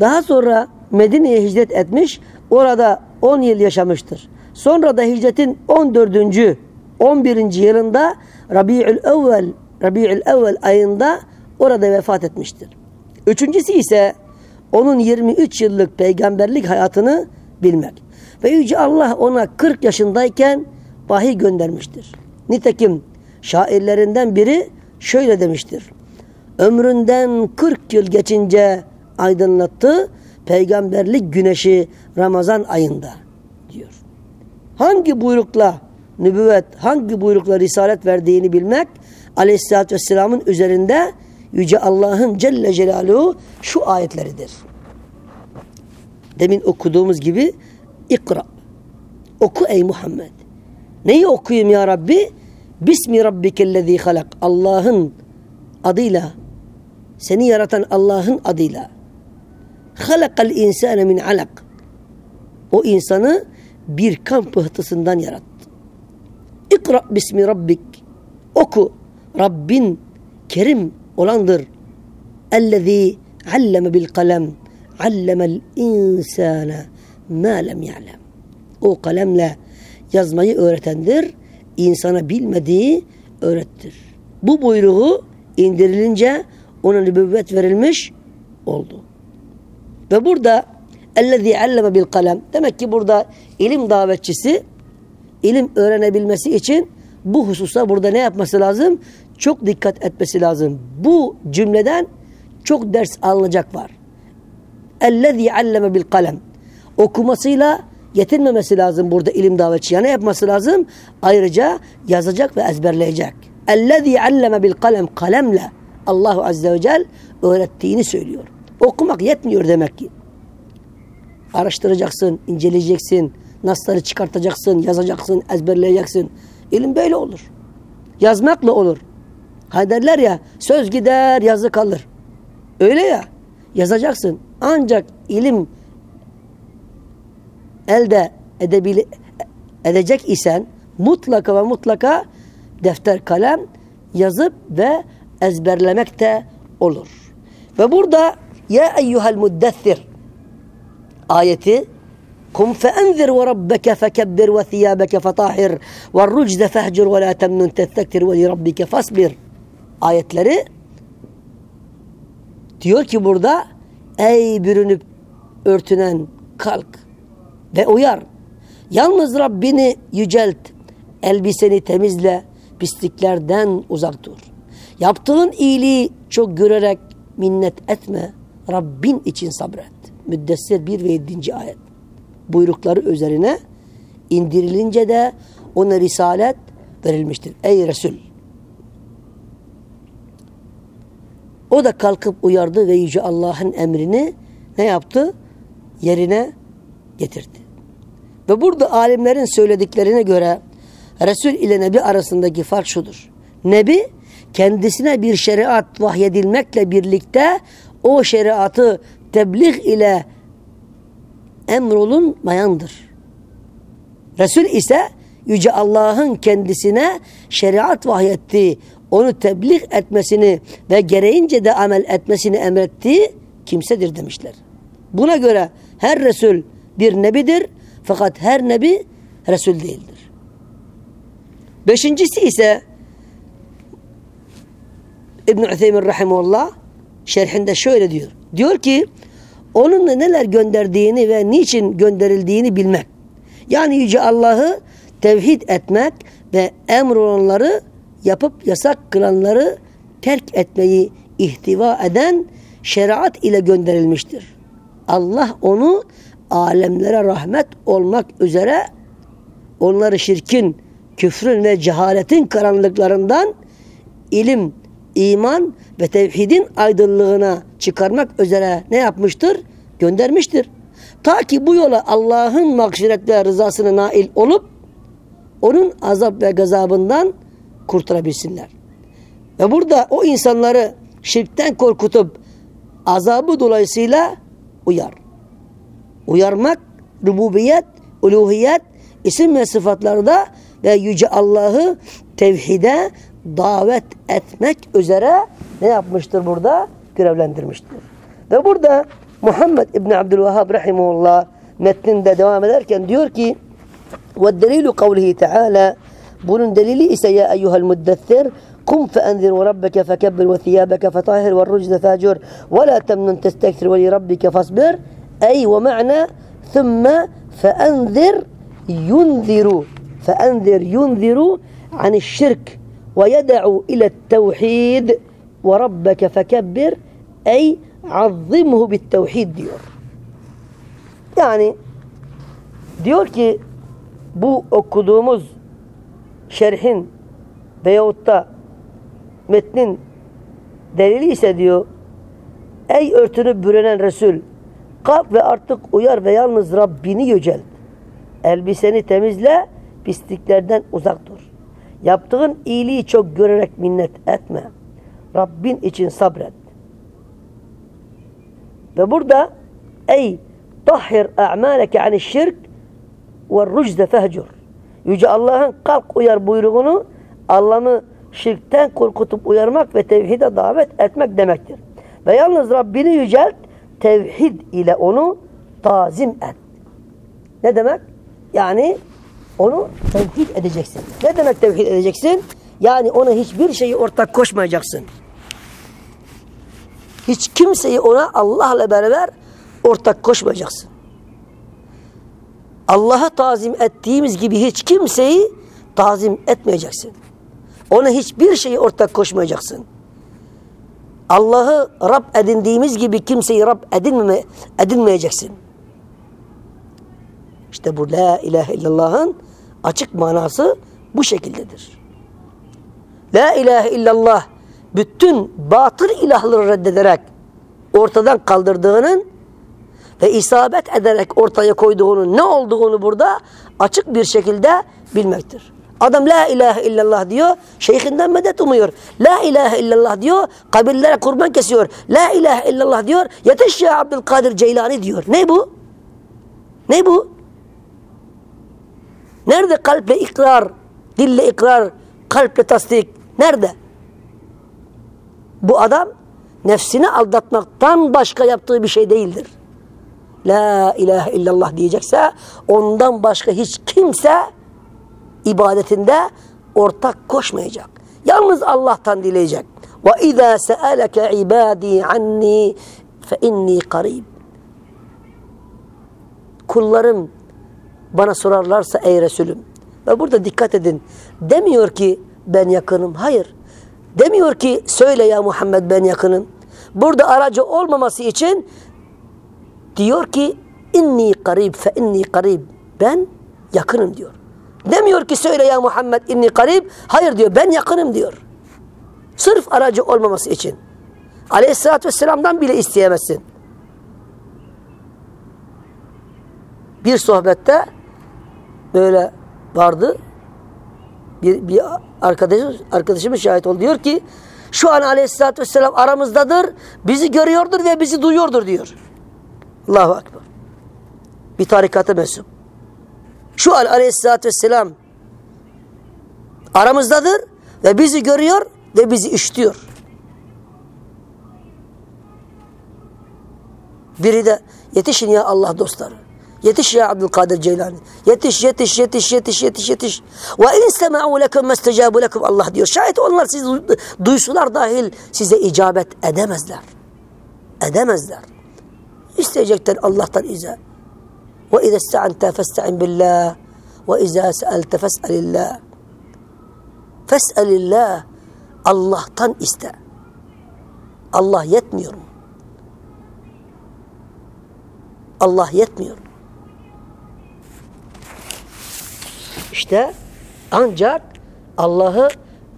Daha sonra Medine'ye hicret etmiş. Orada 10 yıl yaşamıştır. Sonra da hicretin 14. 11. yılında Rabi'ül Evvel Rabi'ül Evvel ayında orada vefat etmiştir. Üçüncüsü ise onun 23 yıllık peygamberlik hayatını bilmek. Ve Yüce Allah ona 40 yaşındayken vahiy göndermiştir. Nitekim şairlerinden biri şöyle demiştir. Ömründen 40 yıl geçince aydınlattı peygamberlik güneşi Ramazan ayında diyor. Hangi buyrukla nübüvvet, hangi buyrukla risalet verdiğini bilmek aleyhissalatü vesselamın üzerinde Yüce Allah'ın Celle Celaluhu şu ayetleridir. Demin okuduğumuz gibi ikra. Oku ey Muhammed. Neyi okuyayım ya Rabbi? Bismi rabbikellezî halak. Allah'ın adıyla seni yaratan Allah'ın adıyla. Halakal insane min alak. O insanı bir kan pıhtısından yarattı. İkra bismi rabbik. Oku. Rabbin kerim olandır. Ellezî alleme bil kalem. Allemel insane ma lem ya'lem. O kalemle yazmayı öğretendir insana bilmediği öğrettir. Bu buyruğu indirilince ona nübüvvet verilmiş oldu. Ve burada ellezî alleme bil kalem demek ki burada ilim davetçisi ilim öğrenebilmesi için bu hususa burada ne yapması lazım? Çok dikkat etmesi lazım. Bu cümleden çok ders alınacak var. Alleme bil kalem okumasıyla yetinmemesi lazım burada ilim davetçi. Yani yapması lazım? Ayrıca yazacak ve ezberleyecek. Alleme bil kalem kalemle Allahu Azze ve Celle öğrettiğini söylüyor. Okumak yetmiyor demek ki. Araştıracaksın, inceleyeceksin, nasları çıkartacaksın, yazacaksın, ezberleyeceksin. İlim böyle olur. Yazmakla olur. Ha derler ya söz gider yazı kalır. Öyle ya yazacaksın. Ancak ilim elde edebile, edecek isen mutlaka ve mutlaka defter kalem yazıp ve ezberlemek de olur. Ve burada ya eyyuhel muddessir ayeti kum feenzir ve rabbeke fekebbir ve thiyabeke fetahir ve rucde fehcir ve la temnun testektir ve li rabbike fasbir ayetleri diyor ki burada ey bürünüp örtünen kalk ve uyar. Yalnız Rabbini yücelt, elbiseni temizle, pisliklerden uzak dur. Yaptığın iyiliği çok görerek minnet etme, Rabbin için sabret. Müddessir 1 ve 7. ayet. Buyrukları üzerine indirilince de ona risalet verilmiştir. Ey Resul! O da kalkıp uyardı ve Yüce Allah'ın emrini ne yaptı? Yerine getirdi. Ve burada alimlerin söylediklerine göre Resul ile Nebi arasındaki fark şudur. Nebi kendisine bir şeriat vahyedilmekle birlikte o şeriatı tebliğ ile emrolunmayandır. Resul ise Yüce Allah'ın kendisine şeriat vahyettiği, onu tebliğ etmesini ve gereğince de amel etmesini emrettiği kimsedir demişler. Buna göre her Resul bir nebidir fakat her nebi Resul değildir. Beşincisi ise İbn-i Ütheymin Rahimullah şerhinde şöyle diyor. Diyor ki onunla neler gönderdiğini ve niçin gönderildiğini bilmek. Yani Yüce Allah'ı tevhid etmek ve emrolanları yapıp yasak kılanları terk etmeyi ihtiva eden şeriat ile gönderilmiştir. Allah onu alemlere rahmet olmak üzere onları şirkin, küfrün ve cehaletin karanlıklarından ilim, iman ve tevhidin aydınlığına çıkarmak üzere ne yapmıştır? Göndermiştir. Ta ki bu yola Allah'ın mağfiret ve rızasına nail olup onun azap ve gazabından kurtarabilsinler. Ve burada o insanları şirkten korkutup azabı dolayısıyla uyar. Uyarmak, rububiyet, uluhiyet, isim ve sıfatlarda ve Yüce Allah'ı tevhide davet etmek üzere ne yapmıştır burada? Görevlendirmiştir. Ve burada Muhammed İbni Abdülvahhab Rahimullah metninde devam ederken diyor ki وَالدَّلِيلُ قَوْلِهِ تَعَالَى Bunun delili ise ya eyyuhel müddessir kum فأنذر وربك فكبر وثيابك فطهر والرجز فاجر ولا تمنن تستكثر ولربك فاصبر. أي ومعنى؟ ثم فأنذر ينذر فأنذر ينذر عن الشرك ويدع إلى التوحيد وربك فكبر أي عظمه بالتوحيد diyor. Yani diyor ki bu okuduğumuz şerhin veyahut da metnin delili ise diyor ey örtünü bürenen Resul kalk ve artık uyar ve yalnız Rabbini yücelt. Elbiseni temizle pisliklerden uzak dur. Yaptığın iyiliği çok görerek minnet etme. Rabbin için sabret. Ve burada ey tahhir a'maleke ani şirk ve rucde fehcur. Yüce Allah'ın kalk uyar buyruğunu Allah'ı şirkten korkutup uyarmak ve tevhide davet etmek demektir. Ve yalnız Rabbini yücelt, tevhid ile onu tazim et. Ne demek? Yani onu tevhid edeceksin. Ne demek tevhid edeceksin? Yani ona hiçbir şeyi ortak koşmayacaksın. Hiç kimseyi ona Allah'la beraber ortak koşmayacaksın. Allah'a tazim ettiğimiz gibi hiç kimseyi tazim etmeyeceksin. Ona hiçbir şeyi ortak koşmayacaksın. Allah'ı Rab edindiğimiz gibi kimseyi Rab edinmeme, edinmeyeceksin. İşte bu La ilahe illallah'ın açık manası bu şekildedir. La ilahe illallah bütün batıl ilahları reddederek ortadan kaldırdığının ve isabet ederek ortaya koyduğunun ne olduğunu burada açık bir şekilde bilmektir. Adam la ilahe illallah diyor. Şeyhinden medet umuyor. La ilahe illallah diyor. Kabirlere kurban kesiyor. La ilahe illallah diyor. Yetiş ya Abdülkadir Ceylani diyor. Ne bu? Ne bu? Nerede kalple ikrar, dille ikrar, kalple tasdik? Nerede? Bu adam nefsini aldatmaktan başka yaptığı bir şey değildir. La ilahe illallah diyecekse ondan başka hiç kimse ibadetinde ortak koşmayacak. Yalnız Allah'tan dileyecek. Ve izâ se'eleke ibâdî anni fe inni karib. Kullarım bana sorarlarsa ey Resulüm. Ve burada dikkat edin. Demiyor ki ben yakınım. Hayır. Demiyor ki söyle ya Muhammed ben yakınım. Burada aracı olmaması için diyor ki inni karib fe inni karib. Ben yakınım diyor. Demiyor ki söyle ya Muhammed inni karib. Hayır diyor ben yakınım diyor. Sırf aracı olmaması için. Aleyhisselatü Vesselam'dan bile isteyemezsin. Bir sohbette böyle vardı. Bir, bir arkadaşım, arkadaşımız şahit oldu. Diyor ki şu an aleyhissalatü vesselam aramızdadır. Bizi görüyordur ve bizi duyuyordur diyor. Allahu Ekber. Bir tarikata mensup. Şu an aleyhissalatü vesselam aramızdadır ve bizi görüyor ve bizi işliyor. Biri de yetişin ya Allah dostları. Yetiş ya Abdülkadir Ceylani. Yetiş, yetiş, yetiş, yetiş, yetiş, yetiş. Ve in istema'u lekum mestecabu lekum Allah diyor. Şayet onlar siz duysular dahil size icabet edemezler. Edemezler. İsteyecekler Allah'tan ize. Ve izâ ista'ante festa'in billah. Ve izâ se'elte fes'elillah. Fes'elillah. Allah'tan iste. Allah yetmiyor mu? Allah yetmiyor? İşte ancak Allah'ı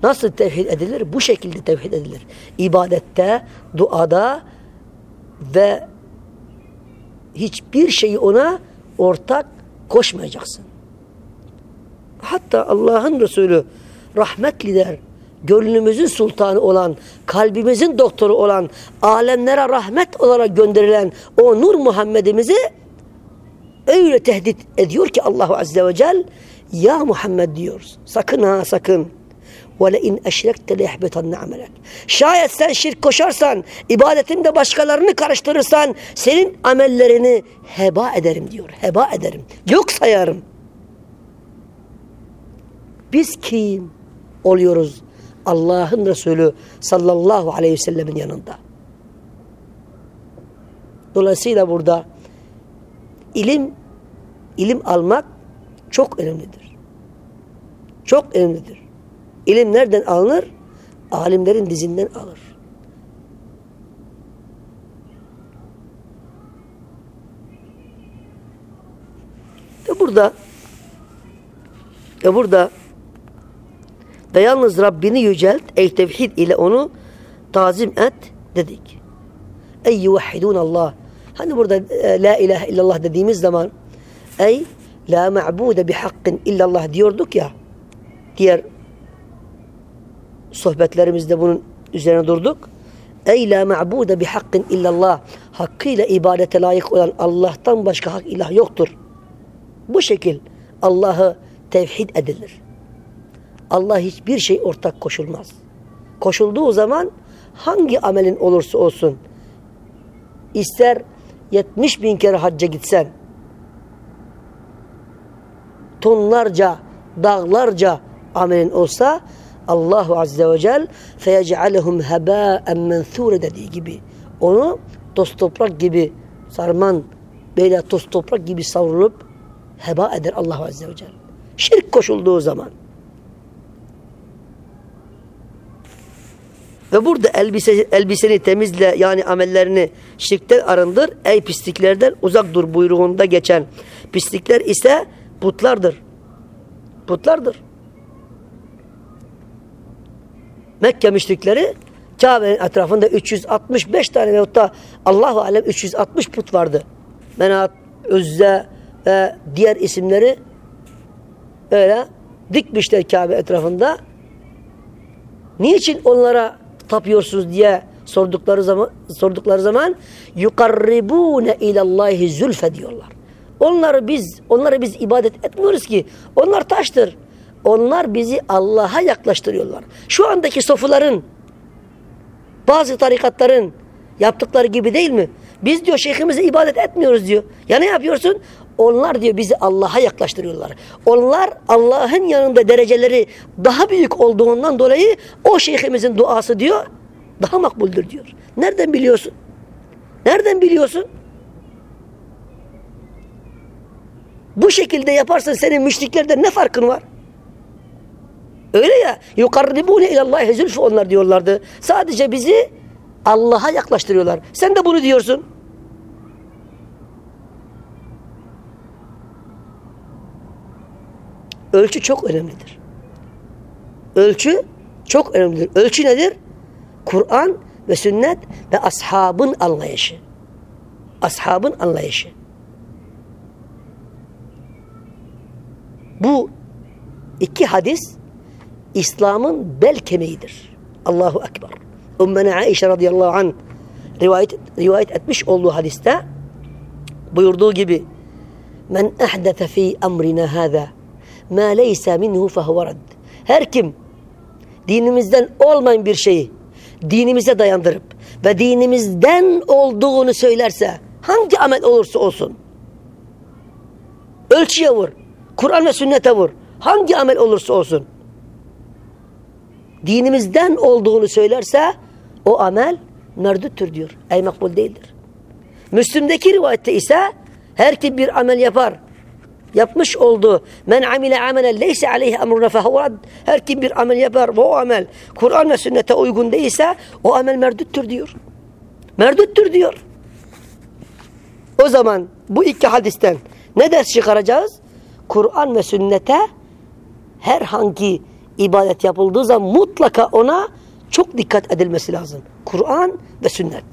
nasıl tevhid edilir? Bu şekilde tevhid edilir. İbadette, duada ve hiçbir şeyi ona ortak koşmayacaksın. Hatta Allah'ın Resulü rahmetliler, gönlümüzün sultanı olan, kalbimizin doktoru olan, alemlere rahmet olarak gönderilen o Nur Muhammed'imizi öyle tehdit ediyor ki Allahu Azze ve Celle ya Muhammed diyor. Sakın ha sakın. وَلَاِنْ اَشْرَكْتَ لَيَحْبِطَنَّ عَمَلَكَ Şayet sen şirk koşarsan, ibadetinde başkalarını karıştırırsan, senin amellerini heba ederim diyor. Heba ederim. Yok sayarım. Biz kim oluyoruz? Allah'ın Resulü sallallahu aleyhi ve sellemin yanında. Dolayısıyla burada ilim ilim almak çok önemlidir. Çok önemlidir. İlim nereden alınır? Alimlerin dizinden alır. Ve burada ve burada ve yalnız Rabbini yücelt, ey tevhid ile onu tazim et dedik. Ey yuvahhidun Allah. Hani burada e, la ilahe illallah dediğimiz zaman ey La ma'bude bihakkın illallah diyorduk ya. Diğer sohbetlerimizde bunun üzerine durduk. Ey la ma'bude bihakkın illallah. Hakkıyla ibadete layık olan Allah'tan başka hak ilah yoktur. Bu şekil Allah'ı tevhid edilir. Allah hiçbir şey ortak koşulmaz. Koşulduğu zaman hangi amelin olursa olsun ister 70 bin kere hacca gitsen tonlarca, dağlarca amelin olsa Allahu Azze ve Celle feyec'alehum hebâen menthûre dediği gibi onu toz toprak gibi sarman böyle toz toprak gibi savrulup heba eder Allahu Azze ve Celle. Şirk koşulduğu zaman. Ve burada elbise, elbiseni temizle yani amellerini şirkten arındır. Ey pisliklerden uzak dur buyruğunda geçen pislikler ise putlardır. Putlardır. Mekke müşrikleri Kabe'nin etrafında 365 tane veyahut da Allahu Alem 360 put vardı. Menat, Özze ve diğer isimleri öyle dikmişler Kabe etrafında. Niçin onlara tapıyorsunuz diye sordukları zaman sordukları zaman yukarribune ilallahi zülfe diyorlar. Onları biz onları biz ibadet etmiyoruz ki. Onlar taştır. Onlar bizi Allah'a yaklaştırıyorlar. Şu andaki sofuların bazı tarikatların yaptıkları gibi değil mi? Biz diyor şeyhimize ibadet etmiyoruz diyor. Ya ne yapıyorsun? Onlar diyor bizi Allah'a yaklaştırıyorlar. Onlar Allah'ın yanında dereceleri daha büyük olduğundan dolayı o şeyhimizin duası diyor daha makbuldür diyor. Nereden biliyorsun? Nereden biliyorsun? Bu şekilde yaparsan senin müşriklerden ne farkın var? Öyle ya. Yukarribune ilallahi zülfü onlar diyorlardı. Sadece bizi Allah'a yaklaştırıyorlar. Sen de bunu diyorsun. Ölçü çok önemlidir. Ölçü çok önemlidir. Ölçü nedir? Kur'an ve sünnet ve ashabın anlayışı. Ashabın anlayışı. Bu iki hadis İslam'ın bel kemiğidir. Allahu Ekber. Ümmene Aişe radıyallahu anh rivayet, rivayet etmiş olduğu hadiste buyurduğu gibi Men ehdete fi emrina hâzâ ma leysa minhu fehuve redd. Her kim dinimizden olmayan bir şeyi dinimize dayandırıp ve dinimizden olduğunu söylerse hangi amel olursa olsun ölçüye vur. Kur'an ve sünnete vur. Hangi amel olursa olsun dinimizden olduğunu söylerse o amel merduttur diyor. Ey makbul değildir. Müslüm'deki rivayette ise her kim bir amel yapar yapmış olduğu men amile amelen leyse aleyhi emruna fehuvrad her kim bir amel yapar ve o amel Kur'an ve sünnete uygun değilse o amel merduttur diyor. Merduttur diyor. O zaman bu iki hadisten ne ders çıkaracağız? Kur'an ve sünnete herhangi ibadet yapıldığı zaman mutlaka ona çok dikkat edilmesi lazım. Kur'an ve sünnet.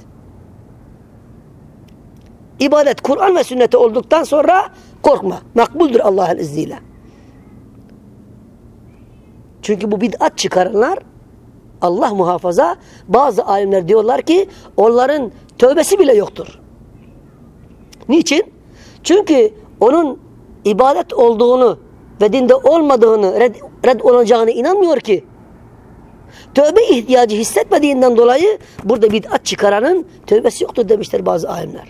İbadet Kur'an ve sünnete olduktan sonra korkma. Makbuldür Allah'ın izniyle. Çünkü bu bid'at çıkaranlar Allah muhafaza bazı alimler diyorlar ki onların tövbesi bile yoktur. Niçin? Çünkü onun ibadet olduğunu ve dinde olmadığını red, olacağını inanmıyor ki. Tövbe ihtiyacı hissetmediğinden dolayı burada bid'at çıkaranın tövbesi yoktur demişler bazı alimler.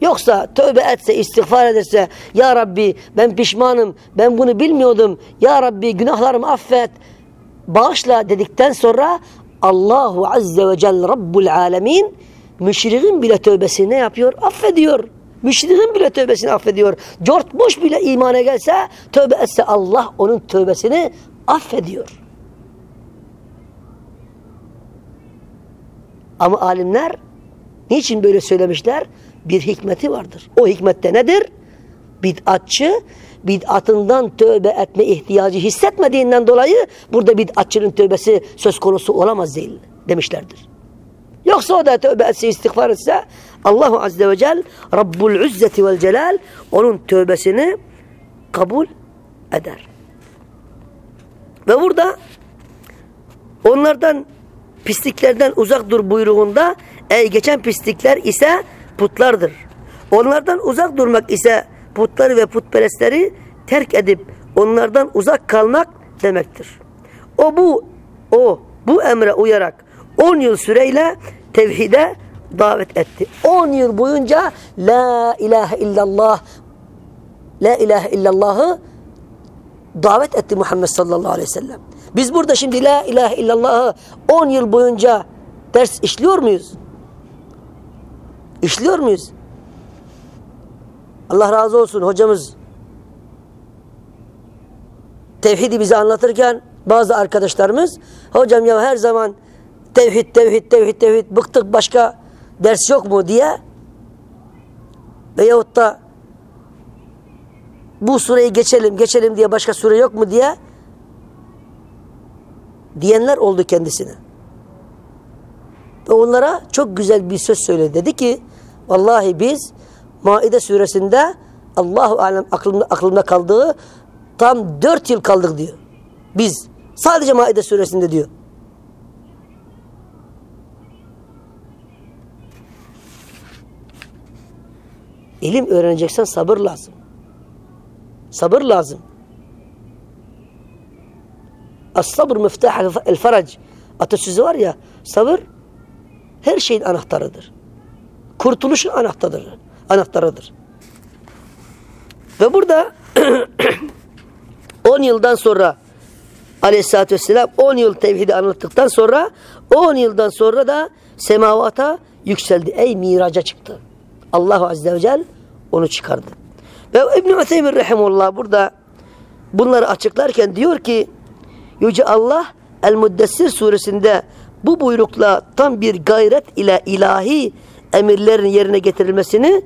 Yoksa tövbe etse, istiğfar ederse, Ya Rabbi ben pişmanım, ben bunu bilmiyordum, Ya Rabbi günahlarımı affet, bağışla dedikten sonra Allahu Azze ve Celle Rabbul Alemin müşrikin bile tövbesini ne yapıyor? Affediyor. Müşrikin bile tövbesini affediyor. Cort boş bile imana gelse, tövbe etse Allah onun tövbesini affediyor. Ama alimler niçin böyle söylemişler? bir hikmeti vardır. O hikmette nedir? Bid'atçı bid'atından tövbe etme ihtiyacı hissetmediğinden dolayı burada bid'atçının tövbesi söz konusu olamaz değil demişlerdir. Yoksa o da tövbe etse istiğfar etse Allahu Azze ve Celle Rabbul İzzeti vel Celal onun tövbesini kabul eder. Ve burada onlardan pisliklerden uzak dur buyruğunda ey geçen pislikler ise putlardır. Onlardan uzak durmak ise putları ve putperestleri terk edip onlardan uzak kalmak demektir. O bu o bu emre uyarak 10 yıl süreyle tevhide davet etti. 10 yıl boyunca la ilahe illallah la ilahe illallah'ı davet etti Muhammed sallallahu aleyhi ve sellem. Biz burada şimdi la ilahe illallah'ı 10 yıl boyunca ders işliyor muyuz? İşliyor muyuz? Allah razı olsun hocamız tevhidi bize anlatırken bazı arkadaşlarımız hocam ya her zaman tevhid tevhid tevhid tevhid bıktık başka ders yok mu diye veyahut da bu sureyi geçelim geçelim diye başka sure yok mu diye diyenler oldu kendisine. Ve onlara çok güzel bir söz söyledi. Dedi ki Vallahi biz Maide suresinde Allahu alem aklımda, aklımda kaldığı tam dört yıl kaldık diyor. Biz sadece Maide suresinde diyor. İlim öğreneceksen sabır lazım. Sabır lazım. As-sabır miftah el farac. Atasözü var ya sabır her şeyin anahtarıdır. Kurtuluşun anahtarıdır. Anahtarıdır. Ve burada 10 yıldan sonra Aleyhisselatü Vesselam 10 yıl tevhidi anlattıktan sonra 10 yıldan sonra da semavata yükseldi. Ey miraca çıktı. Allah Azze ve Celle onu çıkardı. Ve İbn-i Üthemin Rahimullah burada bunları açıklarken diyor ki Yüce Allah El-Muddessir suresinde bu buyrukla tam bir gayret ile ilahi emirlerin yerine getirilmesini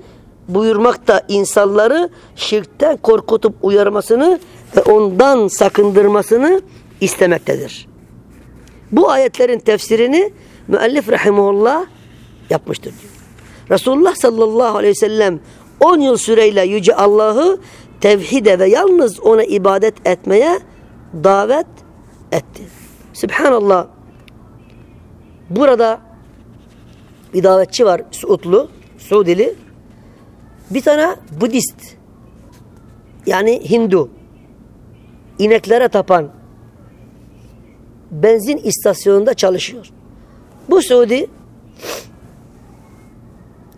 buyurmakta insanları şirkten korkutup uyarmasını ve ondan sakındırmasını istemektedir. Bu ayetlerin tefsirini müellif rahimullah yapmıştır diyor. Resulullah sallallahu aleyhi ve sellem 10 yıl süreyle Yüce Allah'ı tevhide ve yalnız ona ibadet etmeye davet etti. Subhanallah. Burada bir davetçi var Suudlu, Suudili. Bir tane Budist yani Hindu ineklere tapan benzin istasyonunda çalışıyor. Bu Suudi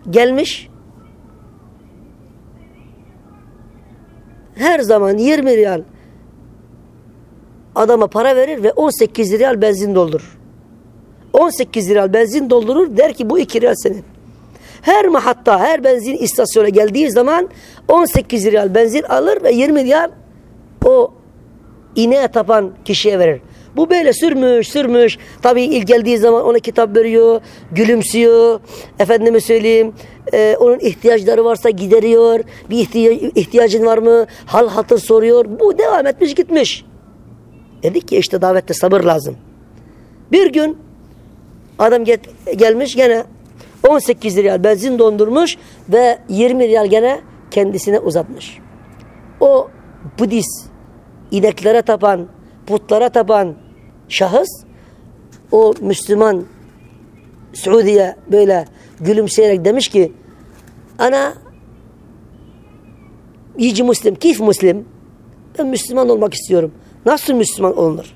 gelmiş her zaman 20 riyal adama para verir ve 18 riyal benzin doldurur. 18 riyal benzin doldurur der ki bu 2 riyal senin. Her mahatta, her benzin istasyona geldiği zaman 18 riyal benzin alır ve 20 riyal o ineğe tapan kişiye verir. Bu böyle sürmüş sürmüş. Tabii ilk geldiği zaman ona kitap veriyor, gülümsüyor. Efendime söyleyeyim, e, onun ihtiyaçları varsa gideriyor. Bir ihtiya ihtiyacın var mı? Hal hatır soruyor. Bu devam etmiş gitmiş. Dedik ki işte davette sabır lazım. Bir gün adam get, gelmiş gene 18 riyal benzin dondurmuş ve 20 riyal gene kendisine uzatmış. O Budist ineklere tapan, putlara tapan şahıs o Müslüman Suudiye böyle gülümseyerek demiş ki ana yici Müslim, kif Müslim ben Müslüman olmak istiyorum. Nasıl Müslüman olunur?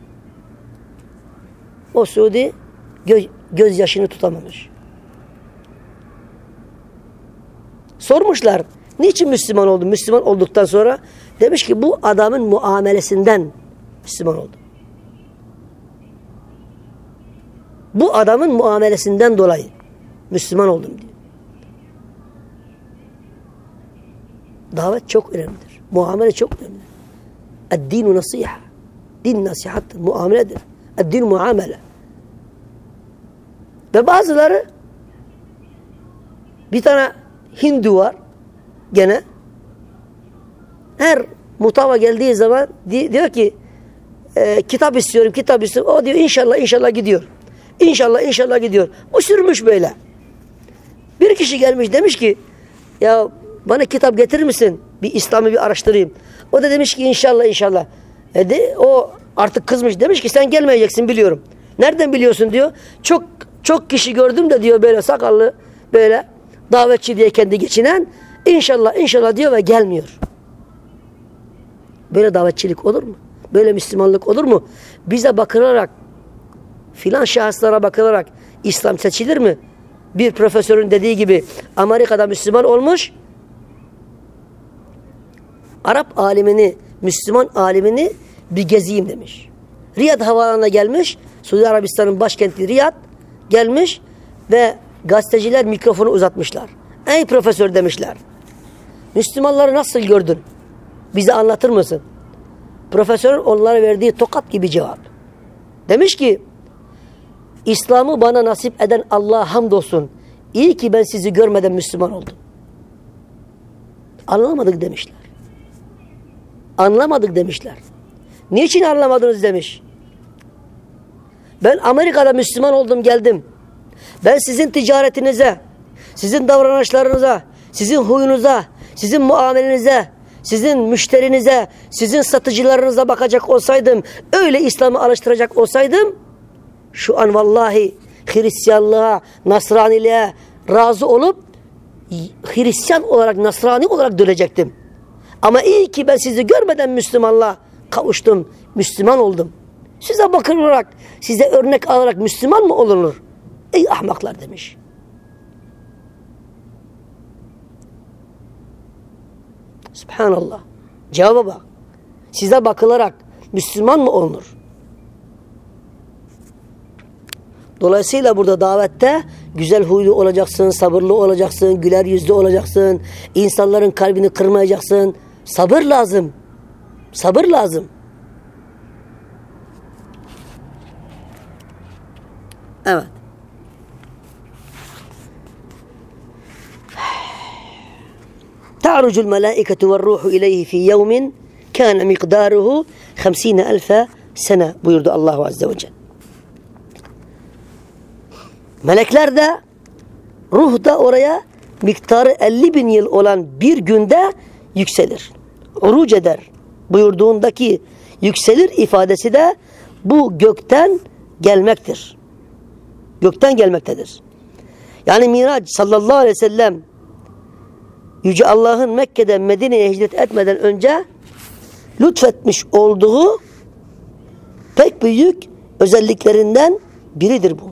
O Suudi gö gözyaşını tutamamış. Sormuşlar. Niçin Müslüman oldun? Müslüman olduktan sonra demiş ki bu adamın muamelesinden Müslüman oldum. Bu adamın muamelesinden dolayı Müslüman oldum diyor. Davet çok önemlidir. Muamele çok önemlidir. Eddinu nasiha. Din nasihattır, muameledir. Eddin muamele. Ve bazıları bir tane Hindu var gene her mutava geldiği zaman diyor ki e, kitap istiyorum kitap istiyorum. O diyor inşallah inşallah gidiyor. İnşallah inşallah gidiyor. Bu sürmüş böyle. Bir kişi gelmiş demiş ki ya bana kitap getirir misin? Bir İslam'ı bir araştırayım. O da demiş ki inşallah inşallah. E de, o artık kızmış. Demiş ki sen gelmeyeceksin biliyorum. Nereden biliyorsun? diyor. Çok çok kişi gördüm de diyor böyle sakallı böyle davetçi diye kendi geçinen inşallah inşallah diyor ve gelmiyor. Böyle davetçilik olur mu? Böyle Müslümanlık olur mu? Bize bakılarak filan şahıslara bakılarak İslam seçilir mi? Bir profesörün dediği gibi Amerika'da Müslüman olmuş Arap alimini, Müslüman alimini bir geziyim demiş. Riyad havalarına gelmiş. Suudi Arabistan'ın başkenti Riyad gelmiş ve gazeteciler mikrofonu uzatmışlar. Ey profesör demişler. Müslümanları nasıl gördün? Bize anlatır mısın? Profesörün onlara verdiği tokat gibi cevap. Demiş ki İslam'ı bana nasip eden Allah'a hamdolsun. İyi ki ben sizi görmeden Müslüman oldum. Anlamadık demişler. Anlamadık demişler. Niçin anlamadınız demiş. Ben Amerika'da Müslüman oldum geldim. Ben sizin ticaretinize, sizin davranışlarınıza, sizin huyunuza, sizin muamelenize, sizin müşterinize, sizin satıcılarınıza bakacak olsaydım, öyle İslam'ı alıştıracak olsaydım, şu an vallahi Hristiyanlığa, Nasraniliğe razı olup Hristiyan olarak, Nasrani olarak dönecektim. Ama iyi ki ben sizi görmeden Müslümanla kavuştum, Müslüman oldum. Size bakılarak, size örnek alarak Müslüman mı olunur? Ey ahmaklar demiş. Subhanallah. Cevaba bak. Size bakılarak Müslüman mı olunur? Dolayısıyla burada davette güzel huylu olacaksın, sabırlı olacaksın, güler yüzlü olacaksın, insanların kalbini kırmayacaksın. Sabır lazım. Sabır lazım. Evet. تعرج الملائكة والروح إليه في يوم كان مقداره خمسين ألف سنة buyurdu Allahu Azze ve Celle. Melekler de ruh da oraya miktarı 50 bin yıl olan bir günde yükselir. Uruc eder buyurduğundaki yükselir ifadesi de bu gökten gelmektir. Gökten gelmektedir. Yani Miraç sallallahu aleyhi ve sellem Yüce Allah'ın Mekke'den Medine'ye hicret etmeden önce lütfetmiş olduğu pek büyük özelliklerinden biridir bu.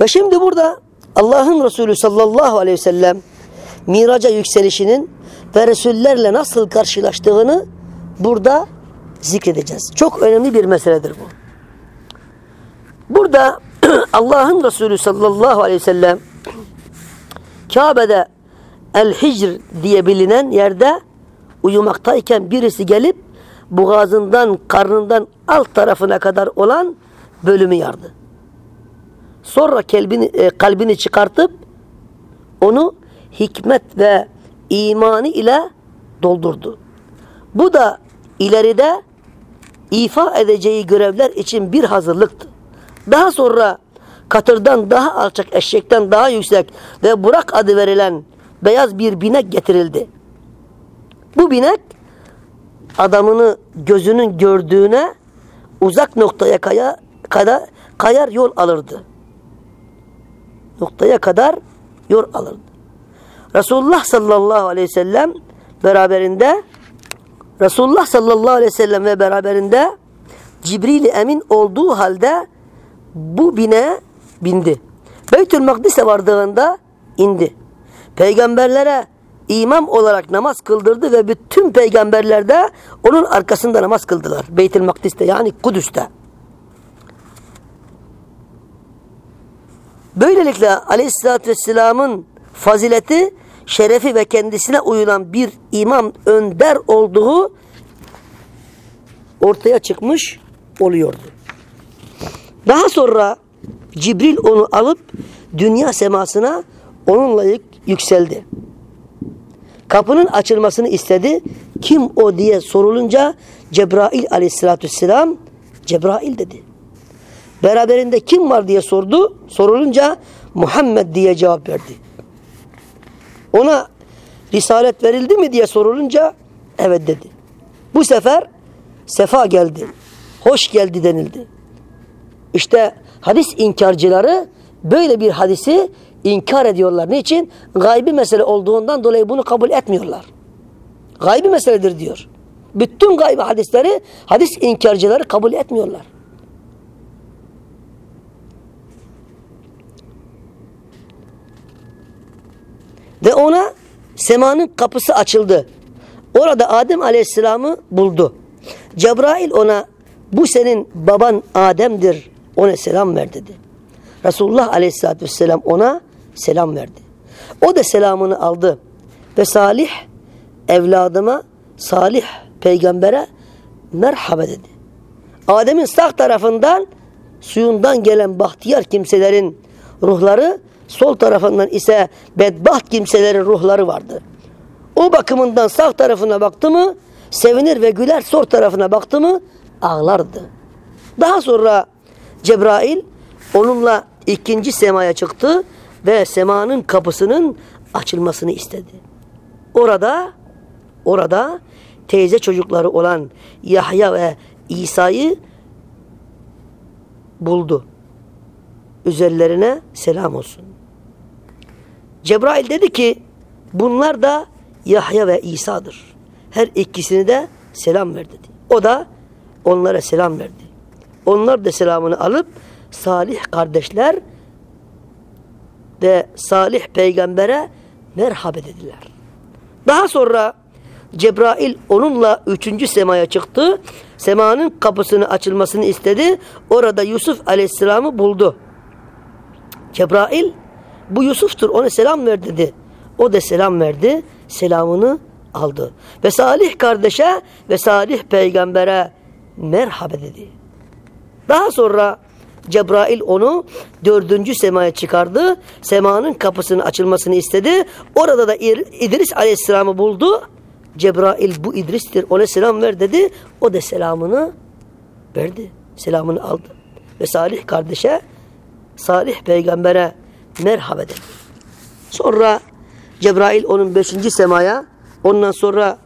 Ve şimdi burada Allah'ın Resulü sallallahu aleyhi ve sellem miraca yükselişinin ve Resullerle nasıl karşılaştığını burada zikredeceğiz. Çok önemli bir meseledir bu. Burada Allah'ın Resulü sallallahu aleyhi ve sellem Kabe'de El-Hicr diye bilinen yerde uyumaktayken birisi gelip boğazından, karnından alt tarafına kadar olan bölümü yardı. Sonra kalbini, e, kalbini çıkartıp onu hikmet ve imanı ile doldurdu. Bu da ileride ifa edeceği görevler için bir hazırlıktı. Daha sonra katırdan daha alçak, eşekten daha yüksek ve Burak adı verilen beyaz bir binek getirildi. Bu binek adamını gözünün gördüğüne uzak noktaya kaya, kadar kayar yol alırdı. Noktaya kadar yol alırdı. Resulullah sallallahu aleyhi ve sellem beraberinde Resulullah sallallahu aleyhi ve sellem ve beraberinde Cibril Emin olduğu halde bu bine bindi. Beytül Makdis'e vardığında indi. Peygamberlere imam olarak namaz kıldırdı ve bütün peygamberler de onun arkasında namaz kıldılar. Beytül Makdis'te yani Kudüs'te. Böylelikle aleyhissalatü vesselamın fazileti, şerefi ve kendisine uyulan bir imam önder olduğu ortaya çıkmış oluyordu. Daha sonra Cibril onu alıp dünya semasına onunla yükseldi. Kapının açılmasını istedi. Kim o diye sorulunca Cebrail aleyhissalatü vesselam Cebrail dedi. Beraberinde kim var diye sordu. Sorulunca Muhammed diye cevap verdi. Ona risalet verildi mi diye sorulunca evet dedi. Bu sefer sefa geldi. Hoş geldi denildi. İşte hadis inkarcıları böyle bir hadisi inkar ediyorlar. Niçin? Gaybi mesele olduğundan dolayı bunu kabul etmiyorlar. Gaybi meseledir diyor. Bütün gaybi hadisleri hadis inkarcıları kabul etmiyorlar. Ve ona semanın kapısı açıldı. Orada Adem Aleyhisselam'ı buldu. Cebrail ona bu senin baban Adem'dir ona selam ver dedi. Resulullah Aleyhisselatü Vesselam ona selam verdi. O da selamını aldı ve salih evladıma, salih peygambere merhaba dedi. Adem'in sağ tarafından suyundan gelen bahtiyar kimselerin ruhları, sol tarafından ise bedbaht kimselerin ruhları vardı. O bakımından sağ tarafına baktı mı sevinir ve güler, sol tarafına baktı mı ağlardı. Daha sonra Cebrail onunla ikinci semaya çıktı ve semanın kapısının açılmasını istedi. orada orada teyze çocukları olan Yahya ve İsa'yı buldu. Üzerlerine selam olsun. Cebrail dedi ki bunlar da Yahya ve İsa'dır. Her ikisini de selam ver dedi. O da onlara selam verdi. Onlar da selamını alıp salih kardeşler ve salih peygambere merhaba dediler. Daha sonra Cebrail onunla üçüncü semaya çıktı. Semanın kapısını açılmasını istedi. Orada Yusuf aleyhisselamı buldu. Cebrail bu Yusuf'tur ona selam ver dedi. O da selam verdi. Selamını aldı. Ve salih kardeşe ve salih peygambere merhaba dedi. Daha sonra Cebrail onu dördüncü semaya çıkardı. Semanın kapısının açılmasını istedi. Orada da İdris aleyhisselamı buldu. Cebrail bu İdris'tir ona selam ver dedi. O da selamını verdi. Selamını aldı. Ve Salih kardeşe Salih peygambere merhaba dedi. Sonra Cebrail onun beşinci semaya ondan sonra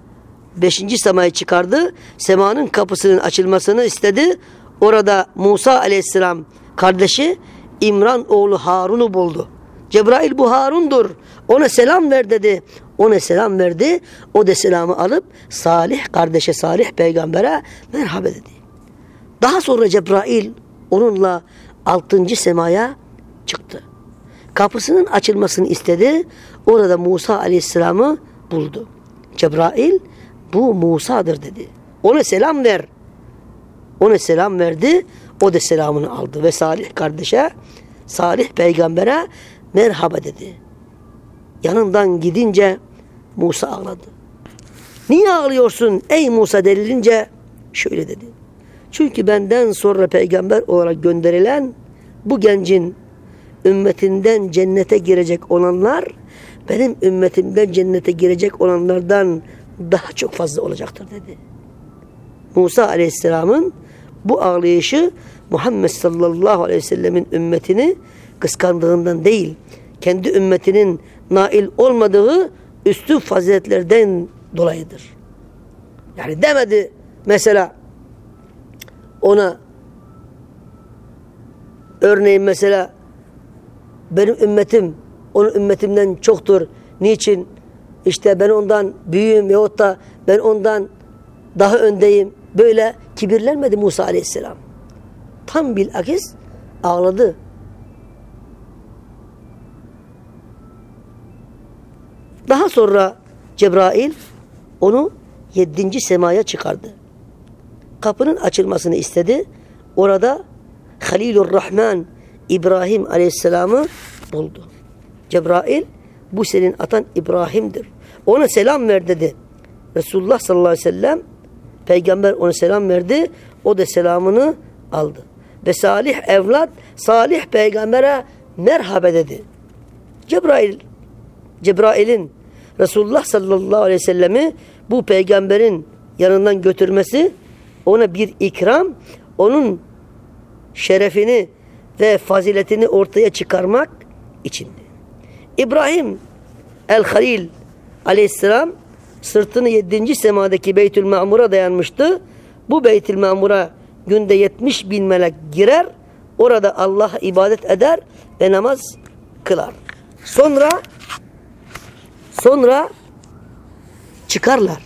beşinci semaya çıkardı. Semanın kapısının açılmasını istedi. Orada Musa aleyhisselam kardeşi İmran oğlu Harun'u buldu. Cebrail bu Harun'dur. Ona selam ver dedi. Ona selam verdi. O da selamı alıp Salih kardeşe Salih peygambere merhaba dedi. Daha sonra Cebrail onunla altıncı semaya çıktı. Kapısının açılmasını istedi. Orada Musa aleyhisselamı buldu. Cebrail bu Musa'dır dedi. Ona selam ver. Ona selam verdi. O da selamını aldı ve Salih kardeşe Salih peygambere merhaba dedi. Yanından gidince Musa ağladı. Niye ağlıyorsun ey Musa denilince şöyle dedi. Çünkü benden sonra peygamber olarak gönderilen bu gencin ümmetinden cennete girecek olanlar benim ümmetimden cennete girecek olanlardan daha çok fazla olacaktır dedi. Musa aleyhisselamın bu ağlayışı Muhammed sallallahu aleyhi ve sellemin ümmetini kıskandığından değil, kendi ümmetinin nail olmadığı üstün faziletlerden dolayıdır. Yani demedi mesela ona örneğin mesela benim ümmetim onun ümmetimden çoktur. Niçin? İşte ben ondan büyüğüm yahut da ben ondan daha öndeyim. Böyle kibirlenmedi Musa aleyhisselam. Tam bilakis ağladı. Daha sonra Cebrail onu yedinci semaya çıkardı. Kapının açılmasını istedi. Orada Halilur Rahman İbrahim Aleyhisselam'ı buldu. Cebrail bu senin atan İbrahim'dir. Ona selam ver dedi. Resulullah sallallahu aleyhi ve sellem peygamber ona selam verdi. O da selamını aldı. Ve salih evlat salih peygambere merhaba dedi. Cebrail Cebrail'in Resulullah sallallahu aleyhi ve sellemi bu peygamberin yanından götürmesi ona bir ikram, onun şerefini ve faziletini ortaya çıkarmak içindi. İbrahim el-Halil aleyhisselam sırtını yedinci semadaki Beytül Ma'mur'a dayanmıştı. Bu Beytül Ma'mur'a günde yetmiş bin melek girer. Orada Allah'a ibadet eder ve namaz kılar. Sonra Sonra çıkarlar.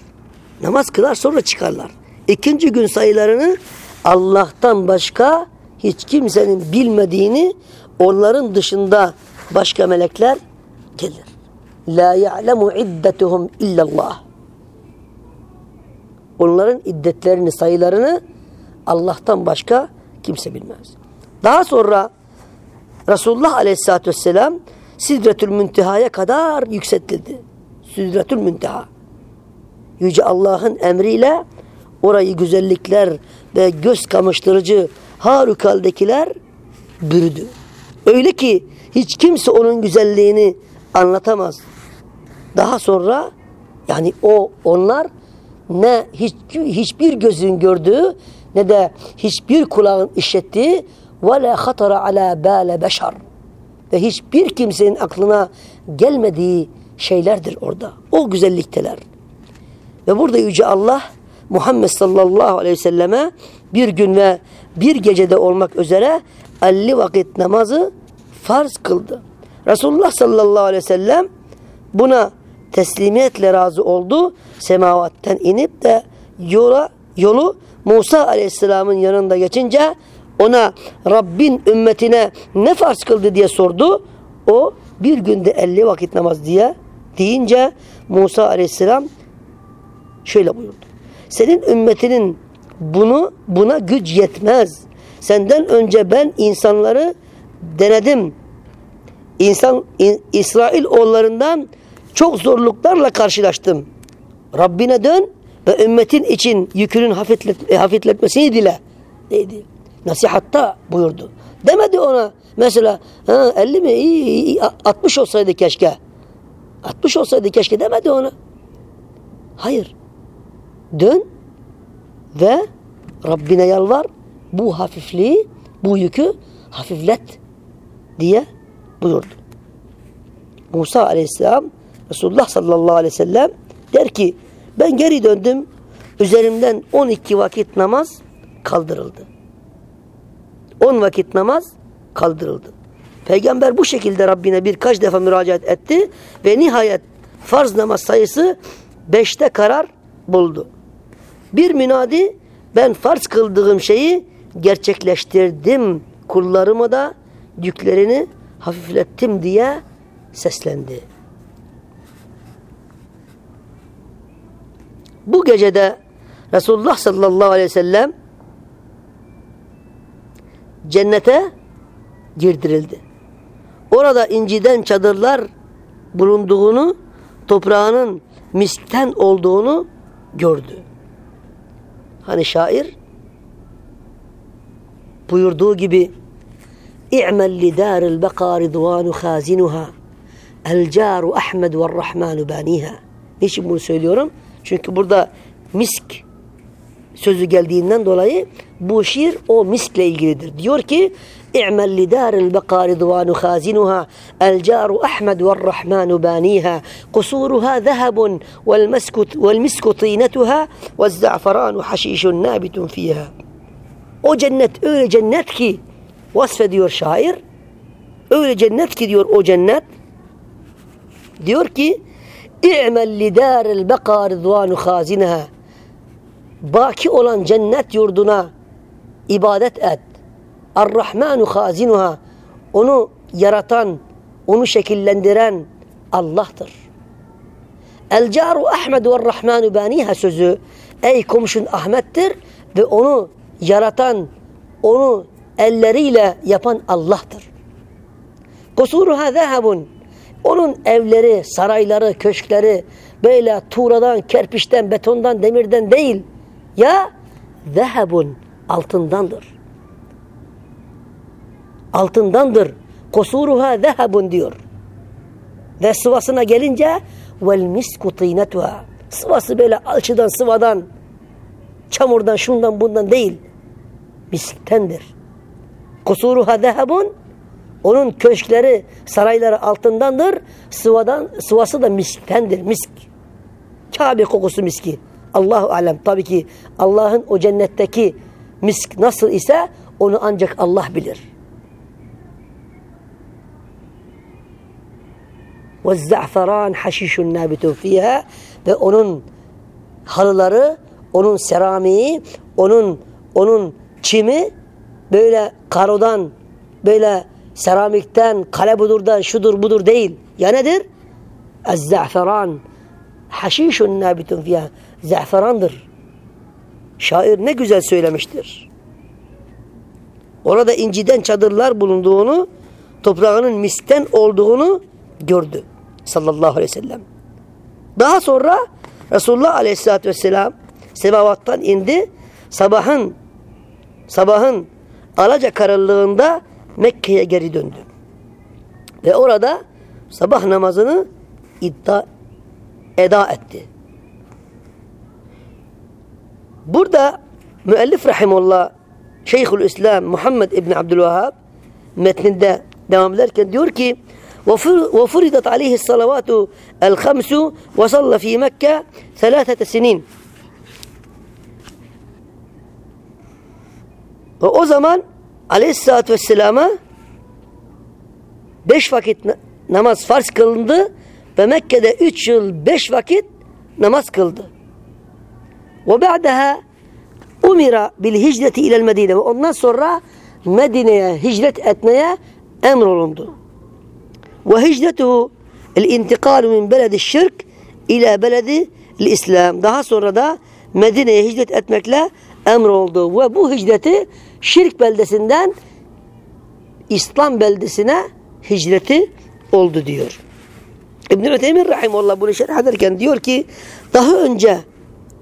Namaz kılar sonra çıkarlar. İkinci gün sayılarını Allah'tan başka hiç kimsenin bilmediğini onların dışında başka melekler gelir. La ya'lemu iddetuhum illallah. Onların iddetlerini, sayılarını Allah'tan başka kimse bilmez. Daha sonra Resulullah Aleyhisselatü Vesselam Sidretül Münteha'ya kadar yükseltildi. Sidretül Münteha. Yüce Allah'ın emriyle orayı güzellikler ve göz kamaştırıcı harikaldekiler bürüdü. Öyle ki hiç kimse onun güzelliğini anlatamaz. Daha sonra yani o onlar ne hiç, hiçbir gözün gördüğü ne de hiçbir kulağın işittiği ve la hatara ala bale beşer ve hiçbir kimsenin aklına gelmediği şeylerdir orada. O güzellikteler. Ve burada Yüce Allah Muhammed sallallahu aleyhi ve selleme bir gün ve bir gecede olmak üzere 50 vakit namazı farz kıldı. Resulullah sallallahu aleyhi ve sellem buna teslimiyetle razı oldu. Semavatten inip de yola, yolu Musa aleyhisselamın yanında geçince ona Rabbin ümmetine ne farz kıldı diye sordu. O bir günde 50 vakit namaz diye deyince Musa aleyhisselam şöyle buyurdu. Senin ümmetinin bunu buna güç yetmez. Senden önce ben insanları denedim. İnsan İsrail oğullarından çok zorluklarla karşılaştım. Rabbine dön ve ümmetin için yükünün e, hafifletmesini dile. Neydi? Nasihatta buyurdu. Demedi ona mesela ha, 50 mi iyi, iyi 60 olsaydı keşke. 60 olsaydı keşke demedi ona. Hayır. Dön ve Rabbine yalvar bu hafifliği, bu yükü hafiflet diye buyurdu. Musa aleyhisselam Resulullah sallallahu aleyhi ve sellem der ki ben geri döndüm üzerimden 12 vakit namaz kaldırıldı. 10 vakit namaz kaldırıldı. Peygamber bu şekilde Rabbine birkaç defa müracaat etti ve nihayet farz namaz sayısı 5'te karar buldu. Bir münadi ben farz kıldığım şeyi gerçekleştirdim. Kullarımı da yüklerini hafiflettim diye seslendi. bu gecede Resulullah sallallahu aleyhi ve sellem cennete girdirildi. Orada inciden çadırlar bulunduğunu, toprağının miskten olduğunu gördü. Hani şair buyurduğu gibi İ'mel li daril beka ridvanu hazinuha El caru ahmed ve rahmanu baniha Niçin bunu söylüyorum? Çünkü burada misk sözü geldiğinden dolayı bu şiir o miskle ilgilidir. Diyor ki اعمل لدار البقى رضوان خازنها الجار أحمد والرحمن بانيها قصورها ذهب والمسك والمسك طينتها والزعفران حشيش نابت فيها أو جنت أو جنتك وصف ديور شاعر أو جنتك ديور أو جنت ديور كي İ'mel lidârel bekâ rızvânu hâzineha. Baki olan cennet yurduna ibadet et. Ar-Rahmanu hazinuha. Onu yaratan, onu şekillendiren Allah'tır. El caru Ahmed ve Rahmanu baniha sözü ey komşun Ahmet'tir ve onu yaratan, onu elleriyle yapan Allah'tır. Kusuruha zahabun onun evleri, sarayları, köşkleri böyle tuğradan, kerpiçten, betondan, demirden değil. Ya zehabun altındandır. Altındandır. Kusuruha zehabun diyor. Ve sıvasına gelince vel misku tînetuha. Sıvası böyle alçıdan, sıvadan, çamurdan, şundan, bundan değil. Misktendir. Kusuruha zehabun onun köşkleri, sarayları altındandır. Sıvadan, sıvası da misktendir. Misk. Kabe kokusu miski. Allahu alem. Tabii ki Allah'ın o cennetteki misk nasıl ise onu ancak Allah bilir. Ve za'feran haşişun nabitun fiha ve onun halıları, onun seramiği, onun onun çimi böyle karodan böyle seramikten, kale budurdan, şudur budur değil. Ya nedir? Ez-za'feran. Haşişun nabitun fiyah. Za'ferandır. Şair ne güzel söylemiştir. Orada inciden çadırlar bulunduğunu, toprağının miskten olduğunu gördü. Sallallahu aleyhi ve sellem. Daha sonra Resulullah aleyhissalatü vesselam semavattan indi. Sabahın sabahın alaca karanlığında Mekke'ye geri döndü. Ve orada sabah namazını iddia eda etti. Burada müellif rahimullah Şeyhül İslam Muhammed İbni Abdülvahhab metninde devam ederken diyor ki وفرضت عليه الصلوات الخمس وصلى في مكة ثلاثة سنين Ve o zaman aleyhissalatü vesselama beş vakit namaz farz kılındı ve Mekke'de üç yıl beş vakit namaz kıldı. Ve ba'daha umira bil hicreti ilel Medine ve ondan sonra Medine'ye hicret etmeye emrolundu. Ve hicretuhu el intikalu min beledi şirk ila beledi İslam. Daha sonra da Medine'ye hicret etmekle emroldu. Ve bu hicreti şirk beldesinden İslam beldesine hicreti oldu diyor. İbn-i Öteymin Rahimullah bunu şerh ederken diyor ki daha önce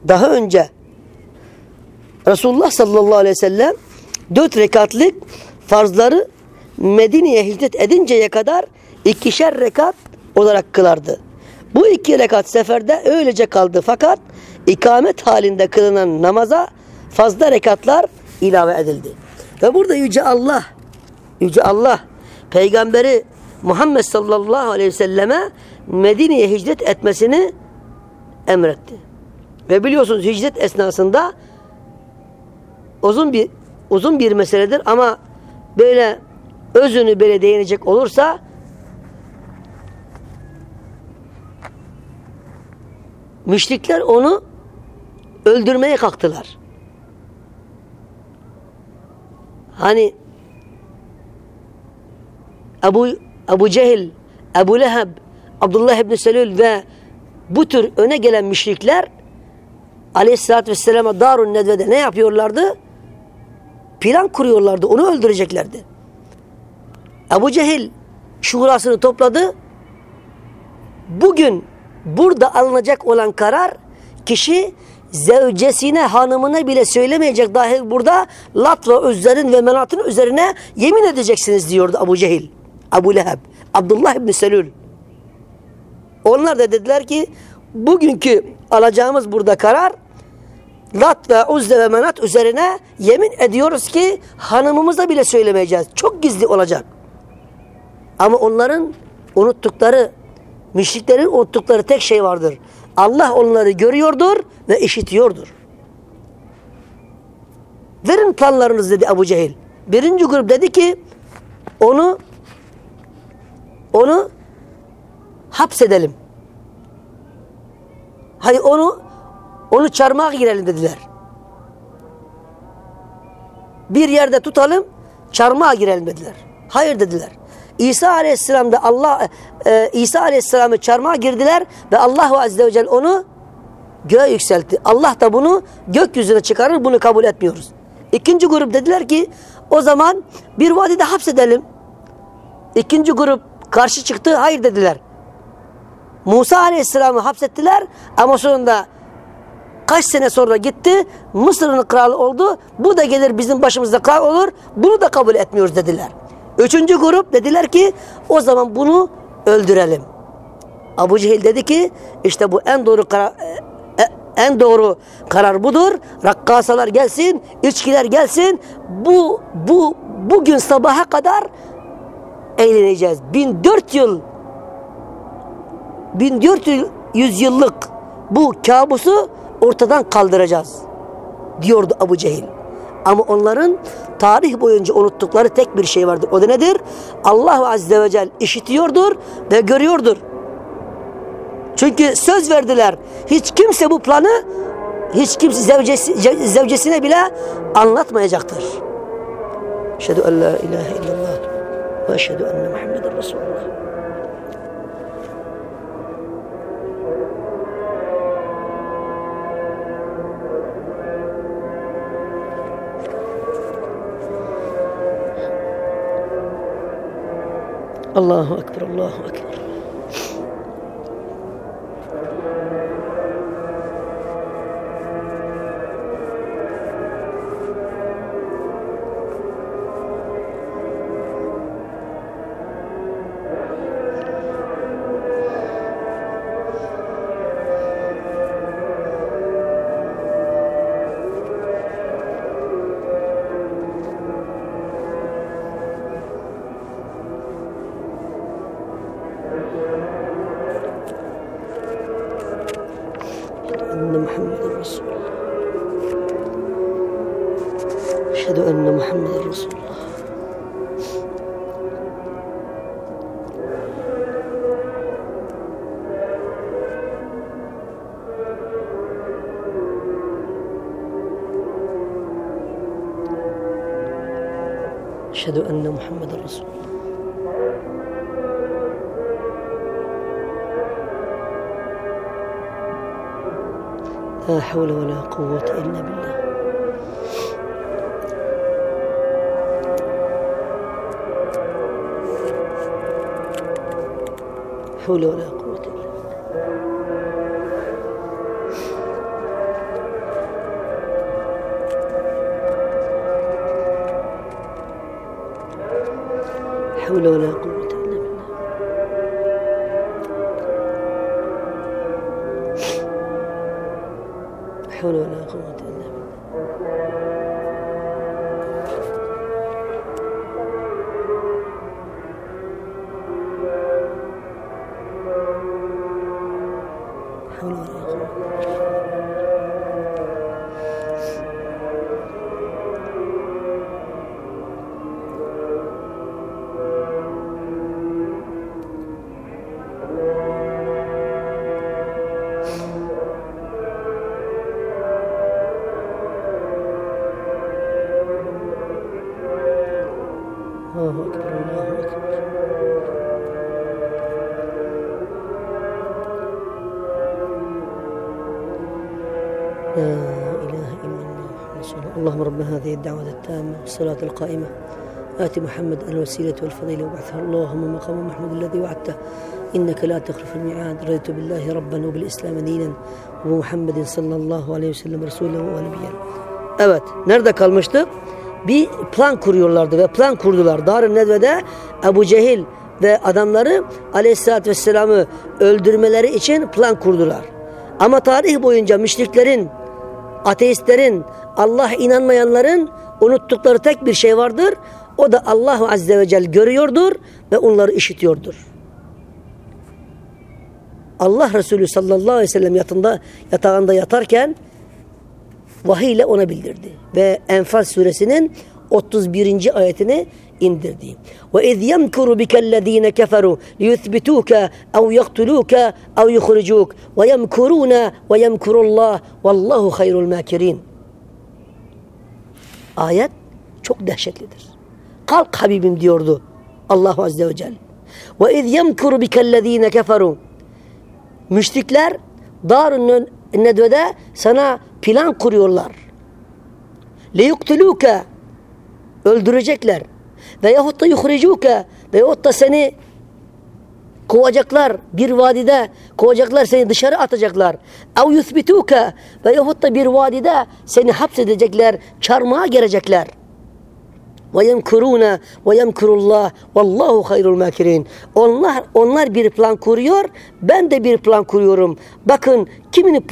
daha önce Resulullah sallallahu aleyhi ve sellem dört rekatlık farzları Medine'ye hicret edinceye kadar ikişer rekat olarak kılardı. Bu iki rekat seferde öylece kaldı fakat ikamet halinde kılınan namaza fazla rekatlar ilave edildi. Ve burada Yüce Allah Yüce Allah peygamberi Muhammed sallallahu aleyhi ve selleme Medine'ye hicret etmesini emretti. Ve biliyorsunuz hicret esnasında uzun bir uzun bir meseledir ama böyle özünü böyle değinecek olursa müşrikler onu öldürmeye kalktılar. Hani Ebu, Ebu Cehil, Ebu Leheb, Abdullah İbni Selül ve bu tür öne gelen müşrikler Aleyhisselatü Vesselam'a Darun Nedve'de ne yapıyorlardı? Plan kuruyorlardı. Onu öldüreceklerdi. Ebu Cehil şurasını topladı. Bugün burada alınacak olan karar kişi zevcesine hanımına bile söylemeyecek dahi burada Lat ve Üzzer'in ve Menat'ın üzerine yemin edeceksiniz diyordu Abu Cehil. Abu Leheb. Abdullah İbni Selül. Onlar da dediler ki bugünkü alacağımız burada karar Lat ve Uzze ve Menat üzerine yemin ediyoruz ki hanımımıza bile söylemeyeceğiz. Çok gizli olacak. Ama onların unuttukları, müşriklerin unuttukları tek şey vardır. Allah onları görüyordur ve işitiyordur. Verin planlarınız dedi Abu Cehil. Birinci grup dedi ki onu onu hapsedelim. Hani onu onu çarmıha girelim dediler. Bir yerde tutalım, çarmıha girelim dediler. Hayır dediler. İsa Aleyhisselam da Allah e, İsa Aleyhisselam'ı çarmıha girdiler ve Allah Azze ve Celle onu göğe yükseltti. Allah da bunu gökyüzüne çıkarır. Bunu kabul etmiyoruz. İkinci grup dediler ki o zaman bir vadide hapsedelim. İkinci grup karşı çıktı. Hayır dediler. Musa Aleyhisselam'ı hapsettiler ama sonunda kaç sene sonra gitti. Mısır'ın kralı oldu. Bu da gelir bizim başımızda kral olur. Bunu da kabul etmiyoruz dediler. Üçüncü grup dediler ki o zaman bunu öldürelim. Abu Cehil dedi ki işte bu en doğru karar, e, e, en doğru karar budur. Rakkasalar gelsin, içkiler gelsin. Bu bu bugün sabaha kadar eğleneceğiz. 1400 yıl 1400 yıllık bu kabusu ortadan kaldıracağız diyordu Abu Cehil. Ama onların tarih boyunca unuttukları tek bir şey vardır. O da nedir? Allah Azze ve Celle işitiyordur ve görüyordur. Çünkü söz verdiler. Hiç kimse bu planı hiç kimse zevcesi, zevcesine bile anlatmayacaktır. Eşhedü en la ilahe illallah ve eşhedü enne Muhammeden Resulullah. الله أكبر الله أكبر. أشهد أن محمد رسول الله. لا حول ولا قوة إلا بالله. حول ولا قوة حول ولا قوة التامة والصلاة القائمة آت محمد الوسيلة والفضيلة وابعثه اللهم مقام محمود الذي وعدته إنك لا تخلف الميعاد رضيت بالله ربا وبالإسلام دينا ومحمد صلى الله عليه وسلم رسولا ونبيا Evet, nerede kalmıştık? Bir plan kuruyorlardı ve plan kurdular. Darın Nedve'de Ebu Cehil ve adamları Aleyhisselatü Vesselam'ı öldürmeleri için plan kurdular. Ama tarih boyunca müşriklerin, ateistlerin, Allah inanmayanların unuttukları tek bir şey vardır. O da Allah Azze ve Celle görüyordur ve onları işitiyordur. Allah Resulü sallallahu aleyhi ve sellem yatında, yatağında yatarken vahiy ile ona bildirdi. Ve Enfal suresinin 31. ayetini indirdi. Ve iz yemkuru bikellezine keferu liyuthbituka ev yaktuluka ev yukhrijuk ve yemkuruna ve yemkurullah vallahu hayrul makirin. Ayet çok dehşetlidir. Kalk Habibim diyordu Allah Azze ve Celle. Ve iz yemkuru bikellezine keferu Müşrikler Darun Nedve'de sana plan kuruyorlar. Leyuktuluke öldürecekler. Veyahut da yuhricuke veyahut da seni kovacaklar bir vadide kovacaklar seni dışarı atacaklar. Ev yuthbituke veyahut da bir vadide seni hapsedecekler çarmıha gelecekler. Ve yemkuruna ve yemkurullah vallahu hayrul makirin. Onlar onlar bir plan kuruyor, ben de bir plan kuruyorum. Bakın kimin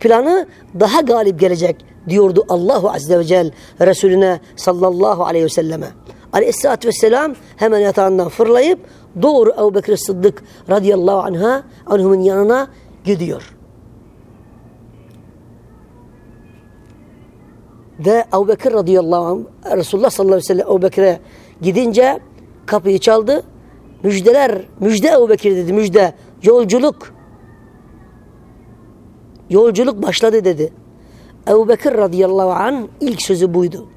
planı daha galip gelecek diyordu Allahu azze ve cel Resulüne sallallahu aleyhi ve selleme. Aleyhisselatü vesselam hemen yatağından fırlayıp doğru Ebu Bekir Sıddık radıyallahu anha anhumun yanına gidiyor. Ve Ebu Bekir radıyallahu anh Resulullah sallallahu aleyhi ve sellem Ebu Bekir'e gidince kapıyı çaldı. Müjdeler, müjde Ebu Bekir dedi müjde. Yolculuk. Yolculuk başladı dedi. Ebu Bekir radıyallahu anh ilk sözü buydu.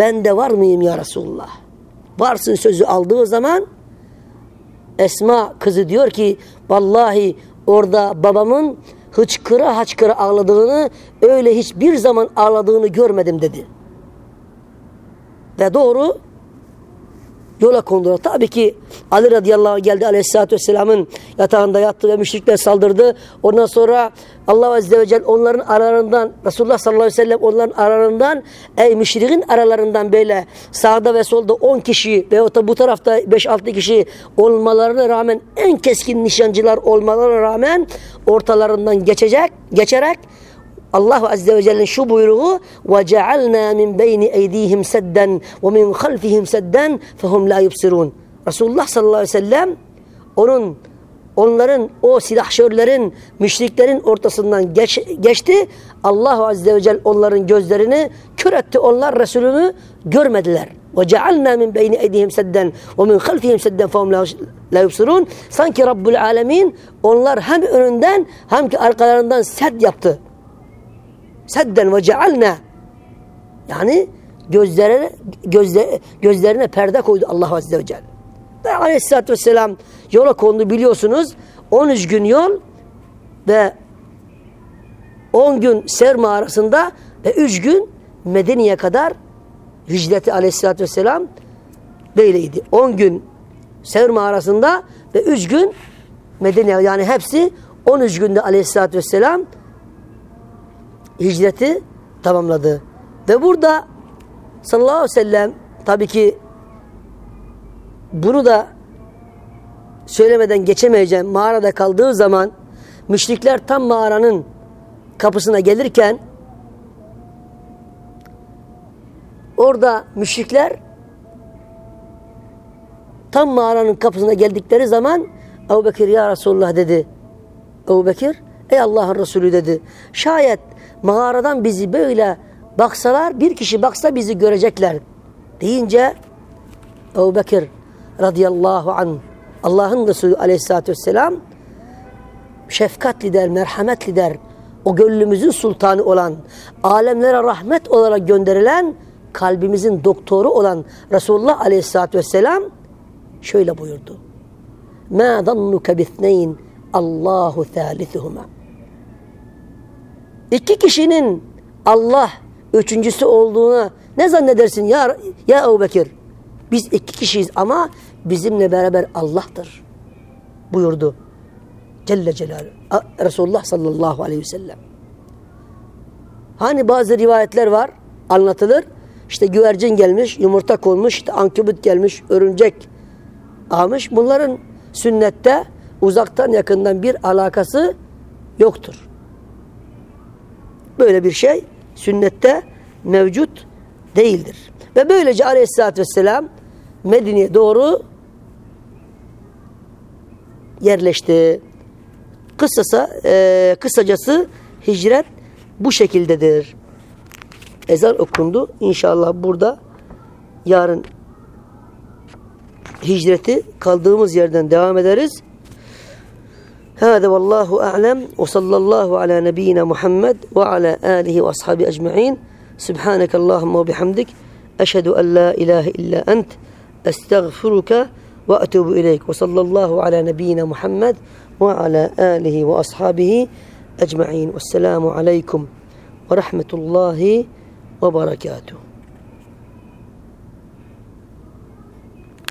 Ben de var mıyım ya Resulullah? Varsın sözü aldığı zaman Esma kızı diyor ki vallahi orada babamın hıçkıra hıçkıra ağladığını öyle hiçbir zaman ağladığını görmedim dedi. Ve doğru yola kondular. Tabii ki Ali radıyallahu anh geldi aleyhissalatü vesselamın yatağında yattı ve müşrikler saldırdı. Ondan sonra Allah azze ve celle onların aralarından Resulullah sallallahu aleyhi ve sellem onların aralarından ey müşrikin aralarından böyle sağda ve solda 10 kişi veyahut da bu tarafta 5-6 kişi olmalarına rağmen en keskin nişancılar olmalarına rağmen ortalarından geçecek, geçerek Allah Azze ve Celle'nin şu buyruğu وَجَعَلْنَا مِنْ بَيْنِ اَيْد۪يهِمْ سَدًّا وَمِنْ خَلْفِهِمْ سَدًّا فَهُمْ لَا يُبْصِرُونَ Resulullah sallallahu aleyhi ve sellem onun onların o silahşörlerin müşriklerin ortasından geç, geçti. Allah Azze ve Celle onların gözlerini kör etti onlar Resulünü görmediler. وَجَعَلْنَا مِنْ بَيْنِ اَيْدِهِمْ سَدًّا وَمِنْ خَلْفِهِمْ سَدًّا فَهُمْ لَا يُبْصِرُونَ Sanki Rabbül Alemin onlar hem önünden hem ki arkalarından sed yaptı. Sedden ve cealna yani gözlerine, gözle, gözlerine perde koydu Allah Azze ve Celle. Ve aleyhissalatü vesselam yola kondu biliyorsunuz. 13 gün yol ve 10 gün Ser mağarasında ve 3 gün Medine'ye kadar hicreti aleyhissalatü vesselam böyleydi. 10 gün Ser mağarasında ve 3 gün Medine yani hepsi 13 günde aleyhissalatü vesselam hicreti tamamladı. Ve burada sallallahu aleyhi ve sellem tabii ki bunu da söylemeden geçemeyeceğim. Mağarada kaldığı zaman müşrikler tam mağaranın kapısına gelirken orada müşrikler tam mağaranın kapısına geldikleri zaman Ebu Bekir ya Resulullah dedi. Ebu Bekir ey Allah'ın Resulü dedi. Şayet mağaradan bizi böyle baksalar bir kişi baksa bizi görecekler deyince Ebu Bekir radıyallahu anh Allah'ın Resulü aleyhissalatü vesselam şefkatli der, merhametli der. O gönlümüzün sultanı olan, alemlere rahmet olarak gönderilen, kalbimizin doktoru olan Resulullah aleyhissalatü vesselam şöyle buyurdu. مَا ظَنُّكَ بِثْنَيْنِ Allahu ثَالِثُهُمَا İki kişinin Allah üçüncüsü olduğuna ne zannedersin ya, ya Ebu Bekir? Biz iki kişiyiz ama bizimle beraber Allah'tır buyurdu. Celle Celaluhu. Resulullah sallallahu aleyhi ve sellem. Hani bazı rivayetler var anlatılır. İşte güvercin gelmiş, yumurta konmuş, işte ankebut gelmiş, örümcek almış. Bunların sünnette uzaktan yakından bir alakası yoktur. Böyle bir şey sünnette mevcut değildir. Ve böylece aleyhissalatü vesselam Medine'ye doğru yerleşti. Kısasa, e, kısacası hicret bu şekildedir. Ezan okundu. İnşallah burada yarın hicreti kaldığımız yerden devam ederiz. هذا والله أعلم وصلى الله على نبينا محمد وعلى آله وأصحابه أجمعين. سبحانك اللهم وبحمدك أشهد أن لا إله إلا أنت أستغفرك وأتوب إليك. وصلى الله على نبينا محمد وعلى آله وأصحابه أجمعين. والسلام عليكم ورحمة الله وبركاته.